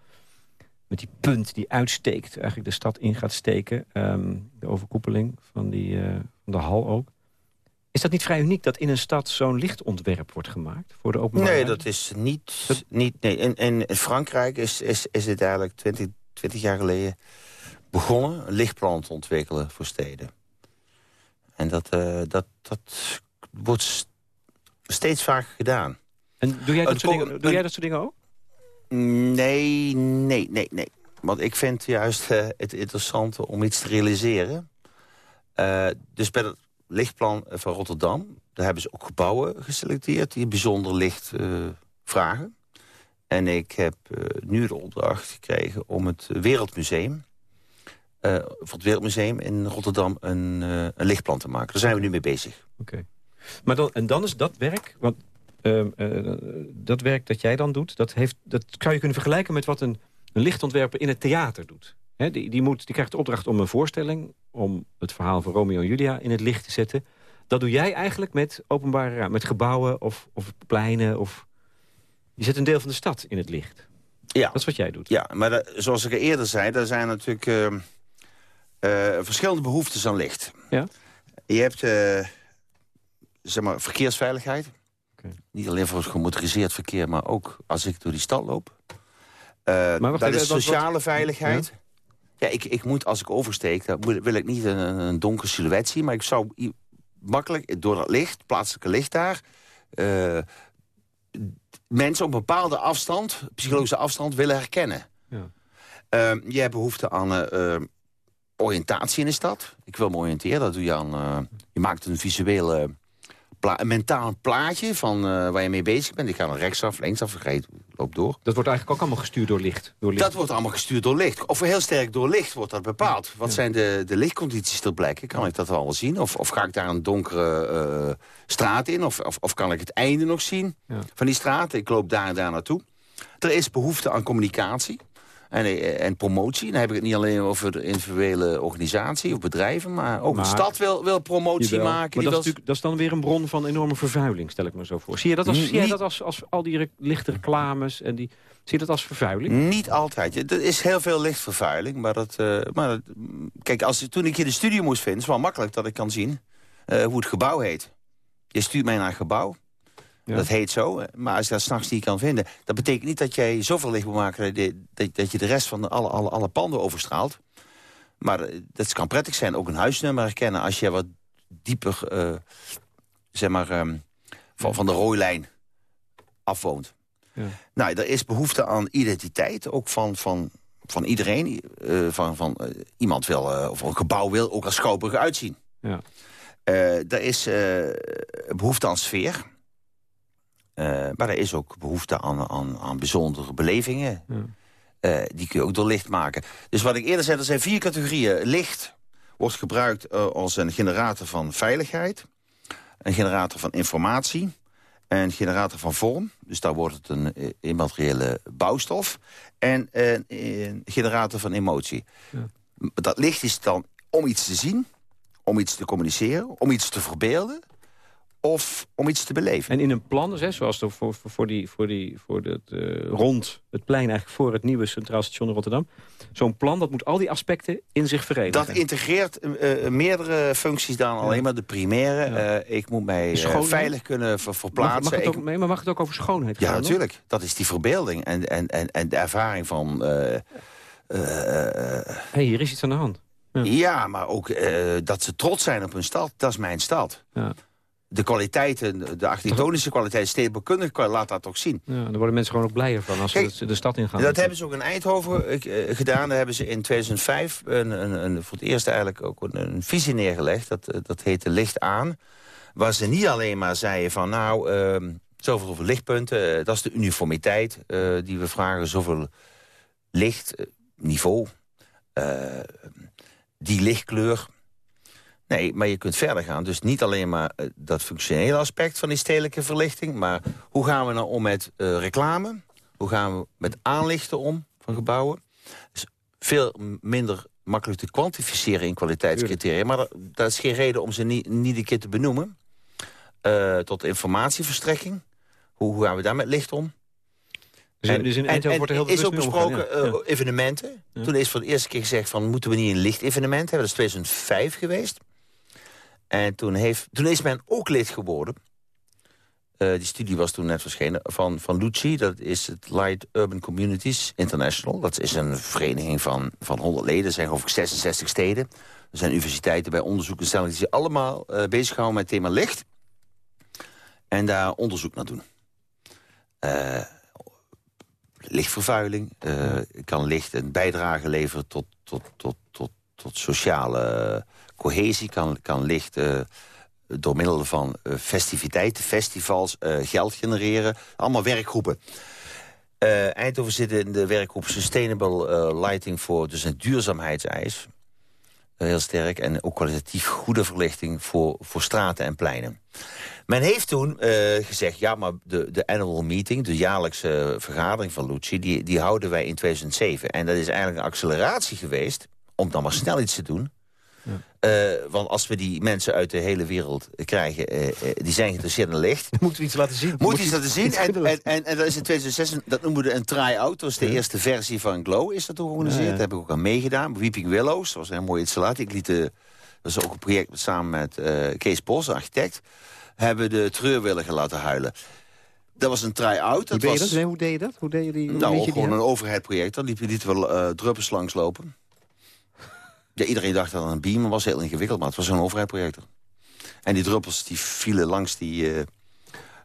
met die punt die uitsteekt, eigenlijk de stad in gaat steken... ehm, de overkoepeling van, die, van de hal ook. Is dat niet vrij uniek dat in een stad zo'n lichtontwerp wordt gemaakt? Voor de openbare Nee, dat is niet... niet nee. in Frankrijk is, is, is het eigenlijk 20, 20 jaar geleden begonnen... een lichtplan te ontwikkelen voor steden. En dat, eh, dat, dat wordt steeds vaker gedaan. En doe jij dat, soort dingen, doe jij dat soort dingen ook? Nee, nee, nee, nee. Want ik vind juist eh, het interessante om iets te realiseren. Eh, dus bij het lichtplan van Rotterdam... daar hebben ze ook gebouwen geselecteerd... die bijzonder licht vragen. En ik heb nu de opdracht gekregen om het Wereldmuseum... eh, voor het Wereldmuseum in Rotterdam een, eh, een lichtplan te maken. Daar zijn we nu mee bezig. Oké. Maar dan, en dan is dat werk, want ehm, eh, dat werk dat jij dan doet... Dat, heeft, dat zou je kunnen vergelijken met wat een, een lichtontwerper in het theater doet. Die, die, moet, die krijgt de opdracht om een voorstelling... om het verhaal van Romeo en Julia in het licht te zetten. Dat doe jij eigenlijk met openbare ruimte, met gebouwen of, of pleinen. Of, je zet een deel van de stad in het licht. Ja. Dat is wat jij doet. Ja, maar dat- zoals ik eerder zei, er zijn natuurlijk eh, eh, verschillende behoeftes aan licht. Ja. Je hebt eh, zeg maar, verkeersveiligheid. Niet alleen voor het gemotoriseerd verkeer, maar ook als ik door die stad loop. Eh wacht dat even, is wat- sociale veiligheid. Ja, ik, ik moet, als ik oversteek, dan wil ik niet een, een donker silhouet zien... maar ik zou makkelijk door dat licht, plaatselijke licht daar... eh, mensen op een bepaalde afstand, psychologische afstand, willen herkennen. Ja. Ehm, je hebt behoefte aan eh, eh, oriëntatie in de stad. Ik wil me oriënteren, dat doe je aan... eh, je maakt een visuele, pla- een mentaal plaatje van eh, waar je mee bezig bent. Ik ga naar rechtsaf, linksaf, rijd- loop door. Dat wordt eigenlijk ook allemaal gestuurd door licht. Door licht. Dat wordt allemaal gestuurd door licht. Of heel sterk door licht wordt dat bepaald. Wat zijn de, de lichtcondities ter plekke? Kan ik dat wel zien? Of, of ga ik daar een donkere eh, straat in? Of, of, of kan ik het einde nog zien Ja. van die straat? Ik loop daar en daar naartoe. Er is behoefte aan communicatie en, eh, en promotie. Dan heb ik het niet alleen over de individuele organisatie of bedrijven... maar ook Maar- de stad wil, wil promotie Jawel. maken. Maar die dat, is natuurlijk, dat is dan weer een bron van enorme vervuiling, stel ik me zo voor. Zie je dat als, N- zie jij dat als, als al die lichte reclames en die... Zie je dat als vervuiling? Niet altijd. Er is heel veel lichtvervuiling. Maar, dat, eh, maar dat, kijk, als, toen ik hier de studio moest vinden... is het wel makkelijk dat ik kan zien eh, hoe het gebouw heet. Je stuurt mij naar een gebouw. Ja. Dat heet zo. Maar als je dat s'nachts niet kan vinden... dat betekent niet dat jij zoveel licht moet maken... dat, je- dat, dat je de rest van alle, alle, alle panden overstraalt. Maar eh, dat kan prettig zijn. Ook een huisnummer herkennen als je wat dieper... eh, zeg maar, ehm, van, van de rooilijn afwoont. Ja. Nou, er is behoefte aan identiteit, ook van, van, van iedereen. Eh, van, van, iemand wil, of een gebouw wil ook als schouwburg uitzien. Ja. Er is eh, behoefte aan sfeer. Eh, maar er is ook behoefte aan, aan, aan bijzondere belevingen. Ja. Eh, die kun je ook door licht maken. Dus wat ik eerder zei, er zijn vier categorieën. Licht wordt gebruikt eh, als een generator van veiligheid. Een generator van informatie. Een generator van vorm. Dus daar wordt het een immateriële bouwstof. En een, een generator van emotie. Ja. Dat licht is dan om iets te zien. Om iets te communiceren. Om iets te verbeelden. Of om iets te beleven. En in een plan, dus, hè, zoals de, voor, voor, voor, die, voor, die, voor het, eh, rond het plein eigenlijk voor het nieuwe Centraal Station in Rotterdam. Zo'n plan, dat moet al die aspecten in zich verenigen. Dat integreert eh, meerdere functies dan alleen maar de primaire. Ja. Eh, ik moet mij veilig kunnen ver- verplaatsen. mag, het Ik- ook, nee, maar mag het ook over schoonheid ja, gaan? dan? natuurlijk. Dat is die verbeelding en, en, en, en de ervaring van... eh, eh, eh, Hé, hier is iets aan de hand. Ja. ja, maar ook eh, dat ze trots zijn op hun stad. Dat is mijn stad. Ja. De kwaliteiten, de architectonische kwaliteit, stedenbouwkundige laat dat toch zien. Ja, daar worden mensen gewoon ook blijer van als Kijk, ze de stad ingaan. Dat hebben ze ook in Eindhoven eh, gedaan. Daar hebben ze in 2005 een, een, een, voor het eerst eigenlijk ook een, een visie neergelegd. Dat, eh, dat heette Licht aan. Waar ze niet alleen maar zeiden van nou, ehm zoveel over lichtpunten. eh, dat is de uniformiteit eh, die we vragen. Zoveel licht, eh, niveau, eh, die lichtkleur. Nee, maar je kunt verder gaan. Dus niet alleen maar eh, dat functionele aspect van die stedelijke verlichting... maar hoe gaan we nou om met eh, reclame? Hoe gaan we met aanlichten om van gebouwen? Dus veel minder makkelijk te kwantificeren in kwaliteitscriteria. Maar dat, dat is geen reden om ze niet, niet een keer te benoemen. Eh, tot informatieverstrekking. Hoe, hoe gaan we daar met licht om? Dus, in- dus in wordt er heel is ook besproken ja. evenementen. Ja. Toen is voor de eerste keer gezegd van moeten we niet een licht-evenement hebben. Dat is 2005 geweest. En toen, heeft, toen is men ook lid geworden. Eh, die studie was toen net verschenen van, van Lucci. Dat is het Light Urban Communities International. Dat is een vereniging van, van 100 leden. Er zijn geloof ik 66 steden. Er zijn universiteiten bij onderzoekinstellingen... die zich allemaal eh, bezighouden met het thema licht. En daar onderzoek naar doen. Eh, lichtvervuiling. kan licht een bijdrage leveren tot, tot, tot, tot, tot sociale cohesie. Kan, kan licht eh, door middel van eh, festiviteiten, festivals, eh, geld genereren. Allemaal werkgroepen. Eindhoven zit in de werkgroep Sustainable Lighting voor dus een duurzaamheidseis. Heel sterk. En ook kwalitatief goede verlichting voor, voor straten en pleinen. Men heeft toen gezegd, ja, maar de, de annual meeting... de jaarlijkse vergadering van Lucci, die, die houden wij in 2007. En dat is eigenlijk een acceleratie geweest... om dan maar snel iets te doen. Eh, want als we die mensen uit de hele wereld krijgen... eh, eh, die zijn geïnteresseerd in licht... Moeten we iets laten zien? Moet iets laten zien. iets En, en, en, en dat is in 2006, dat noemen we een try-out. Dat is de eerste versie van Glow, is dat georganiseerd. Ja, ja. Daar heb ik ook aan meegedaan. Weeping Willows, dat was een mooie installatie. Ik liet de, dat is ook een project samen met Kees Bos, architect. Hebben de treurwilligen laten huilen. Dat was een try-out. Hoe was? Nee, hoe deed je dat? Hoe deed je die? hoe nou, die gewoon een overheidproject. Dan lieten, lieten we druppels langslopen. Ja, iedereen dacht dat het een beamer was, heel ingewikkeld, maar het was een overheidprojector. En die druppels die vielen langs die, eh,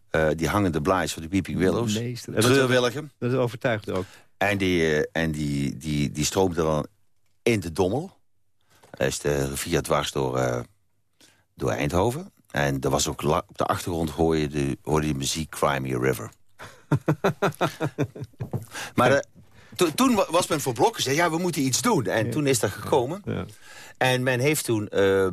eh, die hangende blaadjes van de Weeping Willows. Treurwilligen. Dat is overtuigd ook. En die, eh, en die, die, die stroomde dan in de Dommel. Dat is de rivier dwars door, door Eindhoven. En er was ook op de achtergrond hoorde je, de, hoorde je muziek Crimea River. maar to- toen wa- was men voor blok gezegd, ja, we moeten iets doen. En toen is dat gekomen. Ja. En men heeft toen eh,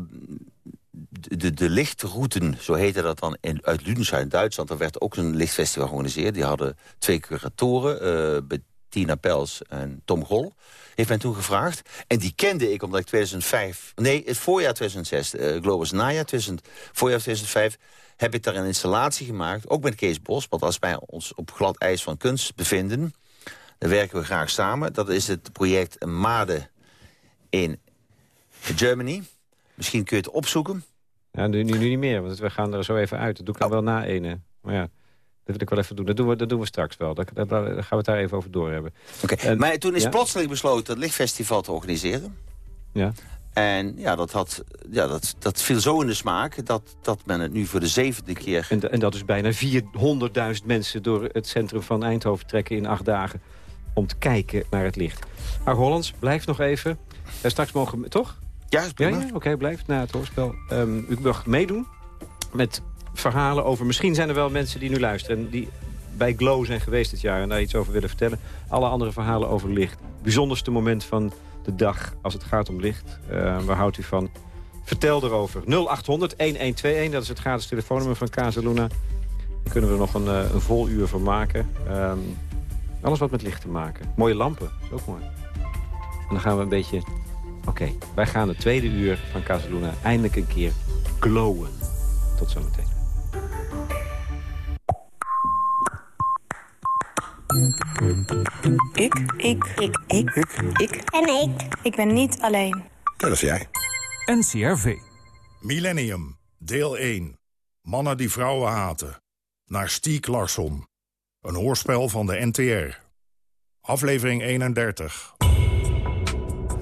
de, de, de lichtrouten, zo heette dat dan, in, uit Lüdenscheid in Duitsland. Daar werd ook een lichtfestival georganiseerd. Die hadden twee curatoren, eh, Bettina Pels en Tom Gol. Heeft men toen gevraagd. En die kende ik omdat ik 2005... Nee, het voorjaar 2006, eh Globus najaar 2000, voorjaar 2005... heb ik daar een installatie gemaakt, ook met Kees Bos. Want als wij ons op glad ijs van kunst bevinden... dan werken we graag samen. Dat is het project Made in Germany. Misschien kun je het opzoeken. Ja, nu, nu, nu niet meer, want we gaan er zo even uit. Dat doe ik dan Oh. wel na ene. Maar ja, dat wil ik wel even doen. Dat doen we, dat doen we straks wel. Dat, dat, daar gaan we het daar even over door hebben. Oké, Maar toen is ja? plotseling besloten het lichtfestival te organiseren. Ja. En ja, dat, had, ja, dat, dat viel zo in de smaak dat, dat men het nu voor de zevende keer... En, en dat is bijna 400.000 mensen door het centrum van Eindhoven trekken in acht dagen. Om te kijken naar het licht. Maar Hollands, blijf nog even. En straks mogen we, toch? Ja, Ja, oké, blijf na het hoorspel. Ehm, u mag meedoen met verhalen over... Misschien zijn er wel mensen die nu luisteren... en die bij Glow zijn geweest dit jaar en daar iets over willen vertellen. Alle andere verhalen over licht. Bijzonderste moment van de dag als het gaat om licht. Eh, waar houdt u van? Vertel erover. 0800-1121, dat is het gratis telefoonnummer van Casaluna. Daar kunnen we er nog een, eh, een vol uur van maken. Ehm, alles wat met licht te maken. Mooie lampen, is ook mooi. En dan gaan we een beetje Oké, wij gaan het tweede uur van Casaluna eindelijk een keer glowen. Tot zometeen. Ik. Ik. Ik. Ik. Ik. En ik. Ik ben niet alleen. Dat is jij. NCRV. Millennium, deel 1. Mannen die vrouwen haten. Naar Stiek Larsson. Een hoorspel van de NTR. Aflevering 31.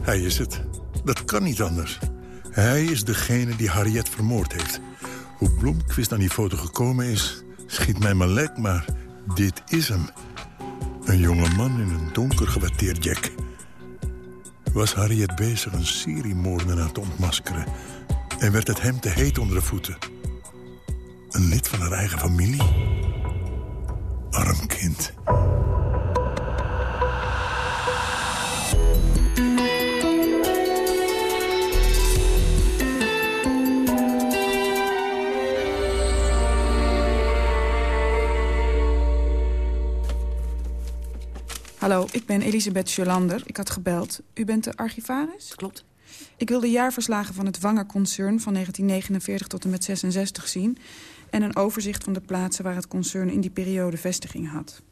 Hij is het. Dat kan niet anders. Hij is degene die Harriet vermoord heeft. Hoe Bloemquist aan die foto gekomen is, schiet mij maar lek, maar dit is hem. Een jonge man in een donker gewatteerd jack. Was Harriet bezig een seriemoordenaar te ontmaskeren... en werd het hem te heet onder de voeten. Een lid van haar eigen familie? Arm kind. Hallo, ik ben Elisabeth Jolander. Ik had gebeld. U bent de archivaris? Klopt. Ik wil de jaarverslagen van het Wanger-concern van 1949 tot en met 66 zien... en een overzicht van de plaatsen waar het concern in die periode vestiging had.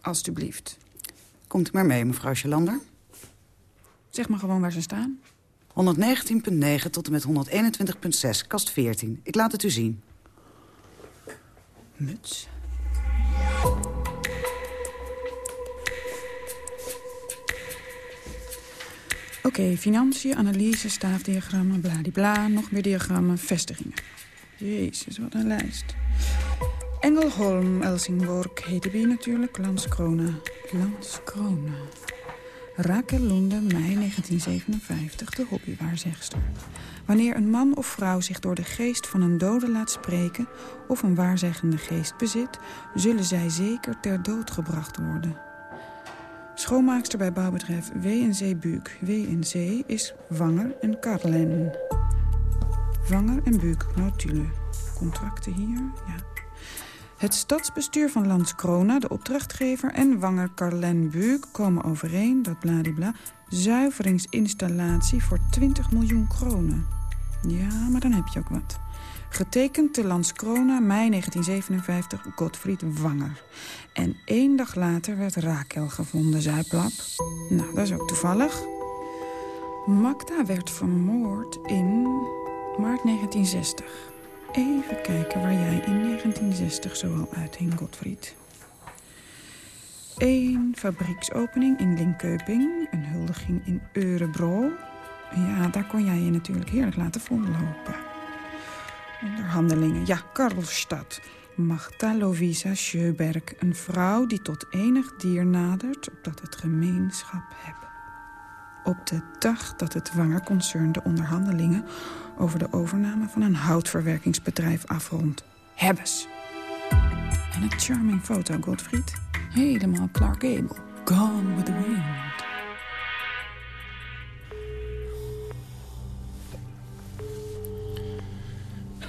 Alsjeblieft. Komt u maar mee, mevrouw Jolander. Zeg maar gewoon waar ze staan. 119.9 tot en met 121.6, kast 14. Ik laat het u zien. Muts. Oké, financiën, analyse, staafdiagrammen, bladibla, nog meer diagrammen, vestigingen. Jezus, wat een lijst. Engelholm, Elsingborg, Hedeby natuurlijk, Landskrona. Landskrona. Raquel Lunde, mei 1957, de hobbywaarzegster. Wanneer een man of vrouw zich door de geest van een dode laat spreken... of een waarzeggende geest bezit, zullen zij zeker ter dood gebracht worden. Schoonmaakster bij bouwbedrijf WNC Buuk. WNC is Wanger en Karlen. Wanger en Buuk, notulen. Contracten hier, ja. Het stadsbestuur van Landskrona, de opdrachtgever... en Wanger Karlen Buuk komen overeen dat bladibla... zuiveringsinstallatie voor 20 miljoen kronen. Ja, maar dan heb je ook wat. Getekend te Landskrona, mei 1957, Gottfried Wanger. En één dag later werd Rakel gevonden, zei Plap. Nou, dat is ook toevallig. Magda werd vermoord in maart 1960. Even kijken waar jij in 1960 zoal uithing, Gottfried. Eén fabrieksopening in Linköping. Een huldiging in Eurebro. Ja, daar kon jij je natuurlijk heerlijk laten vollopen. Onderhandelingen. Ja, Karlstad. Magda Lovisa Schöberg. Een vrouw die tot enig dier nadert... opdat het gemeenschap hebben. Op de dag dat het Wanger-concern de onderhandelingen... over de overname van een houtverwerkingsbedrijf afrondt. Hebbes. En een charming foto, Godfried. Helemaal Clark Gable. Gone with the wind.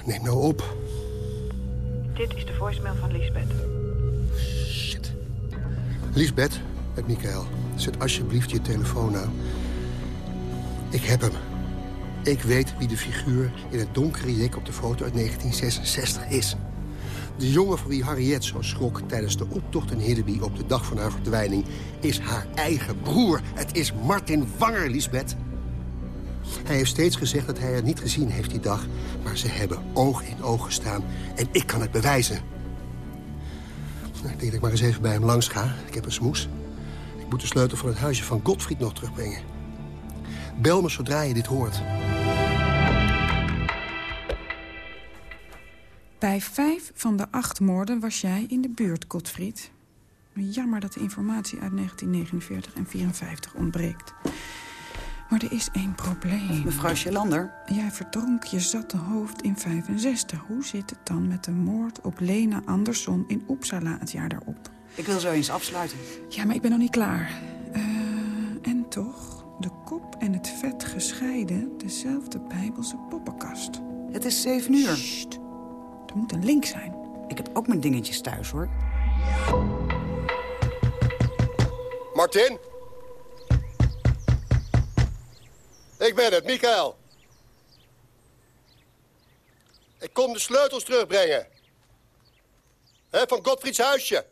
Neem nou op. Dit is de voicemail van Lisbeth. Lisbeth, met Michael, zet alsjeblieft je telefoon aan. Ik heb hem. Ik weet wie de figuur in het donkere jek op de foto uit 1966 is. De jongen van wie Harriet zo schrok tijdens de optocht in Hiddeby... op de dag van haar verdwijning, is haar eigen broer. Het is Martin Wanger, Lisbeth. Hij heeft steeds gezegd dat hij haar niet gezien heeft die dag. Maar ze hebben oog in oog gestaan. En ik kan het bewijzen. Nou, ik denk dat ik maar eens even bij hem langs ga. Ik heb een smoes. Ik moet de sleutel van het huisje van Godfried nog terugbrengen. Bel me zodra je dit hoort. Bij vijf van de acht moorden was jij in de buurt, Godfried. Jammer dat de informatie uit 1949 en 54 ontbreekt. Maar er is één probleem. Mevrouw Schelander? Jij verdronk je zatte hoofd in 65. Hoe zit het dan met de moord op Lena Andersson in Uppsala het jaar daarop? Ik wil zo eens afsluiten. Ja, maar ik ben nog niet klaar. Eh, en toch, gescheiden... dezelfde bijbelse poppenkast. Het is zeven uur. Er moet een link zijn. Ik heb ook mijn dingetjes thuis, hoor. Martin? Ik ben het, Michael. Ik kom de sleutels terugbrengen. Hè, van Godfrieds huisje.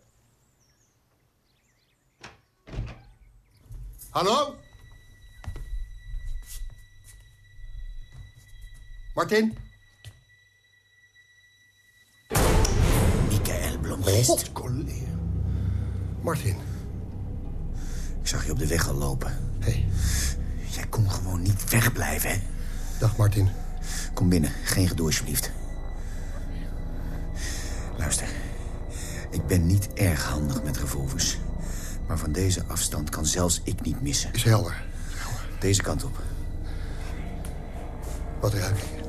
Hallo? Martin? Michael Blomqvist. Martin. Ik zag je op de weg al lopen. Hé. Jij kon gewoon niet wegblijven, hè? Dag, Martin. Kom binnen. Geen gedoe, alsjeblieft. Luister. Ik ben niet erg handig met revolvers. Maar van deze afstand kan zelfs ik niet missen. Is helder. Deze kant op. Wat ruik ik?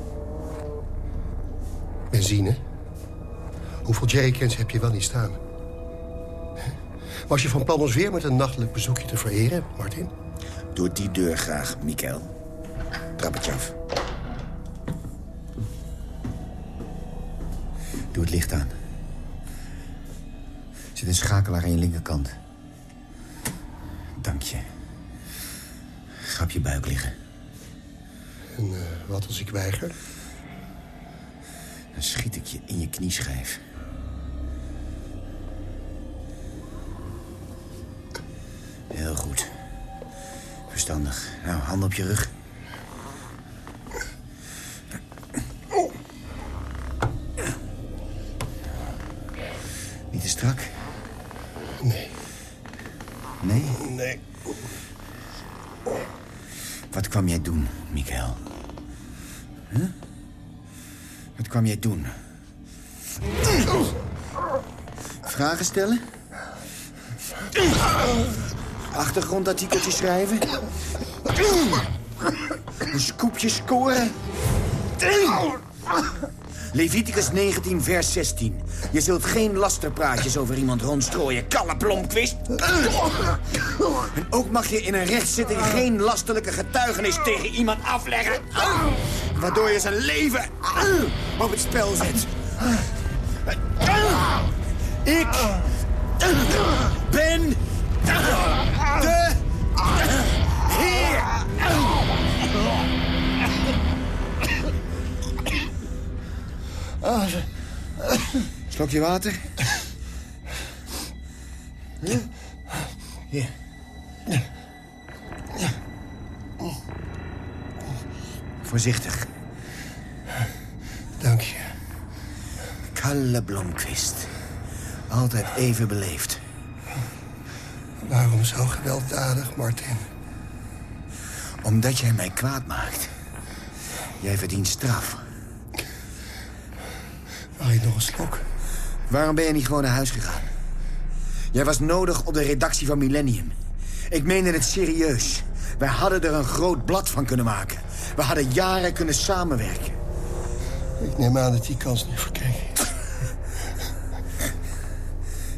Benzine? Hoeveel jerrycans heb je wel niet staan? Was je van plan ons weer met een nachtelijk bezoekje te vereren, Martin? Door die deur graag, Mikael. Trap het je af. Doe het licht aan. Er zit een schakelaar aan je linkerkant. Dank je. Ga op je buik liggen. En eh, wat als ik weiger? Schiet ik je in je knieschijf. Heel goed. Verstandig. Nou, handen op je rug. Niet te strak? Nee. Nee? Nee. Wat kwam jij doen, Michael? Huh? Wat jij doen? Vragen stellen? Achtergrondartikeltjes schrijven? Een scoopje scoren? Leviticus 19, vers 16. Je zult geen lasterpraatjes over iemand rondstrooien, kalle plomkwist. En ook mag je in een rechtszitting geen lastelijke getuigenis tegen iemand afleggen. Waardoor je zijn leven op het spel zet. Ik ben de Heer. Slokje water. Hier. Voorzichtig. Dank je. Kalle Blomqvist. Altijd even beleefd. Waarom zo gewelddadig, Martin? Omdat jij mij kwaad maakt. Jij verdient straf. Mag ik nog een slok? Waarom ben je niet gewoon naar huis gegaan? Jij was nodig op de redactie van Millennium. Ik meende het serieus. Wij hadden er een groot blad van kunnen maken. We hadden jaren kunnen samenwerken. Ik neem aan dat die kans verkeken is.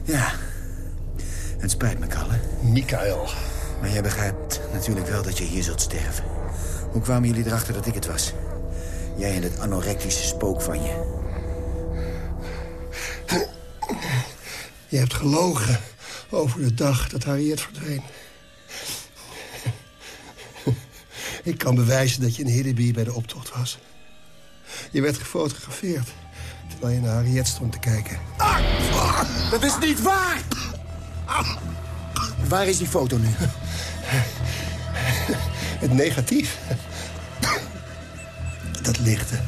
Ja, het spijt me, Kalle. Michael. Maar jij begrijpt natuurlijk wel dat je hier zult sterven. Hoe kwamen jullie erachter dat ik het was? Jij en het anorectische spook van je. Je hebt gelogen over de dag dat Harriet verdween. Ik kan bewijzen dat je in Hiddeby bij de optocht was. Je werd gefotografeerd terwijl je naar Harriet stond te kijken. Dat is niet waar! Waar is die foto nu? Het negatief. Dat ligt, eh,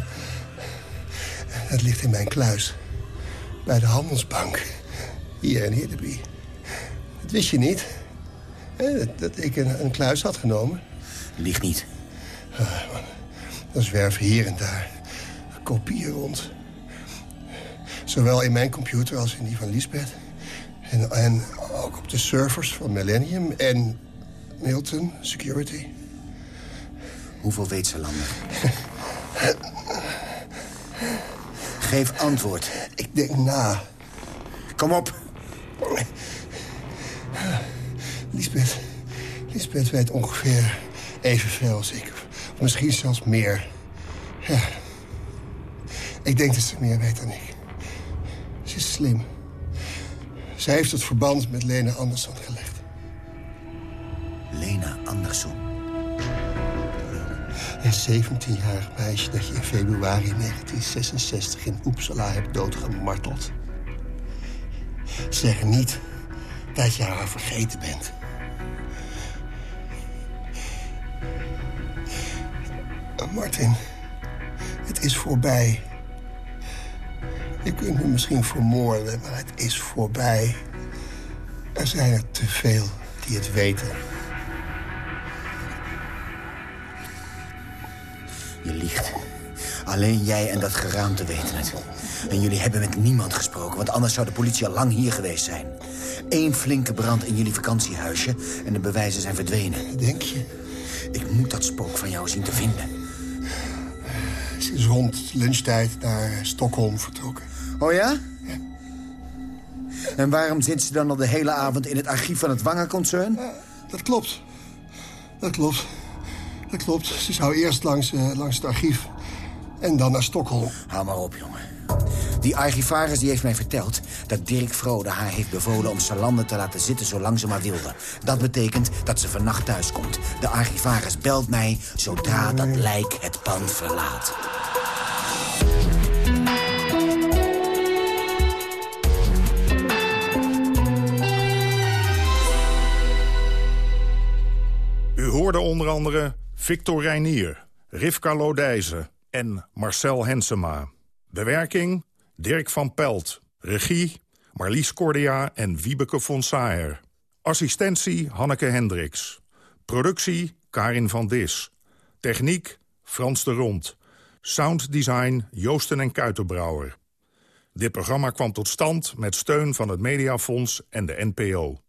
dat ligt in mijn kluis. Bij de handelsbank. Hier in Hiddeby. Dat wist je niet. hè, Dat, dat ik een, een kluis had genomen. Ligt niet. Er zwerven hier en daar kopieën rond. Zowel in mijn computer als in die van Lisbeth. En, en ook op de servers van Millennium en Milton Security. Hoeveel weet Salander? Geef antwoord. Ik denk na. Kom op. Lisbeth, Lisbeth weet ongeveer evenveel als ik. Misschien zelfs meer. Ja. Ik denk dat ze meer weet dan ik. Is slim. Zij heeft het verband met Lena Andersson gelegd. Lena Andersson. Een 17-jarig meisje dat je in februari 1966 in Uppsala hebt doodgemarteld. Zeg niet dat je haar vergeten bent. Martin, het is voorbij. Je kunt me misschien vermoorden, maar het is voorbij. Er zijn er te veel die het weten. Je liegt. Alleen jij en dat geraamte weten het. En jullie hebben met niemand gesproken, want anders zou de politie al lang hier geweest zijn. Eén flinke brand in jullie vakantiehuisje en de bewijzen zijn verdwenen. Denk je? Ik moet dat spook van jou zien te vinden. Ze is rond lunchtijd naar Stockholm vertrokken. Oh ja? En waarom zit ze dan al de hele avond in het archief van het Wangerconcern? Dat klopt. Dat klopt. Dat klopt. Ze zou eerst langs, eh, langs het archief en dan naar Stockholm. Hou maar op, jongen. Die archivaris die heeft mij verteld dat Dirk Vrode haar heeft bevolen om Salander te laten zitten zolang ze maar wilde. Dat betekent dat ze vannacht thuiskomt. De archivaris belt mij zodra dat lijk het pand verlaat. Hoorde onder andere Victor Reinier, Rivka Lodijzen en Marcel Hensema. Bewerking Dirk van Pelt. Regie Marlies Cordia en Wiebeke von Saer. Assistentie Hanneke Hendricks. Productie Karin van Dis. Techniek Frans de Rond. Sounddesign Joosten en Kuitenbrouwer. Dit programma kwam tot stand met steun van het Mediafonds en de NPO.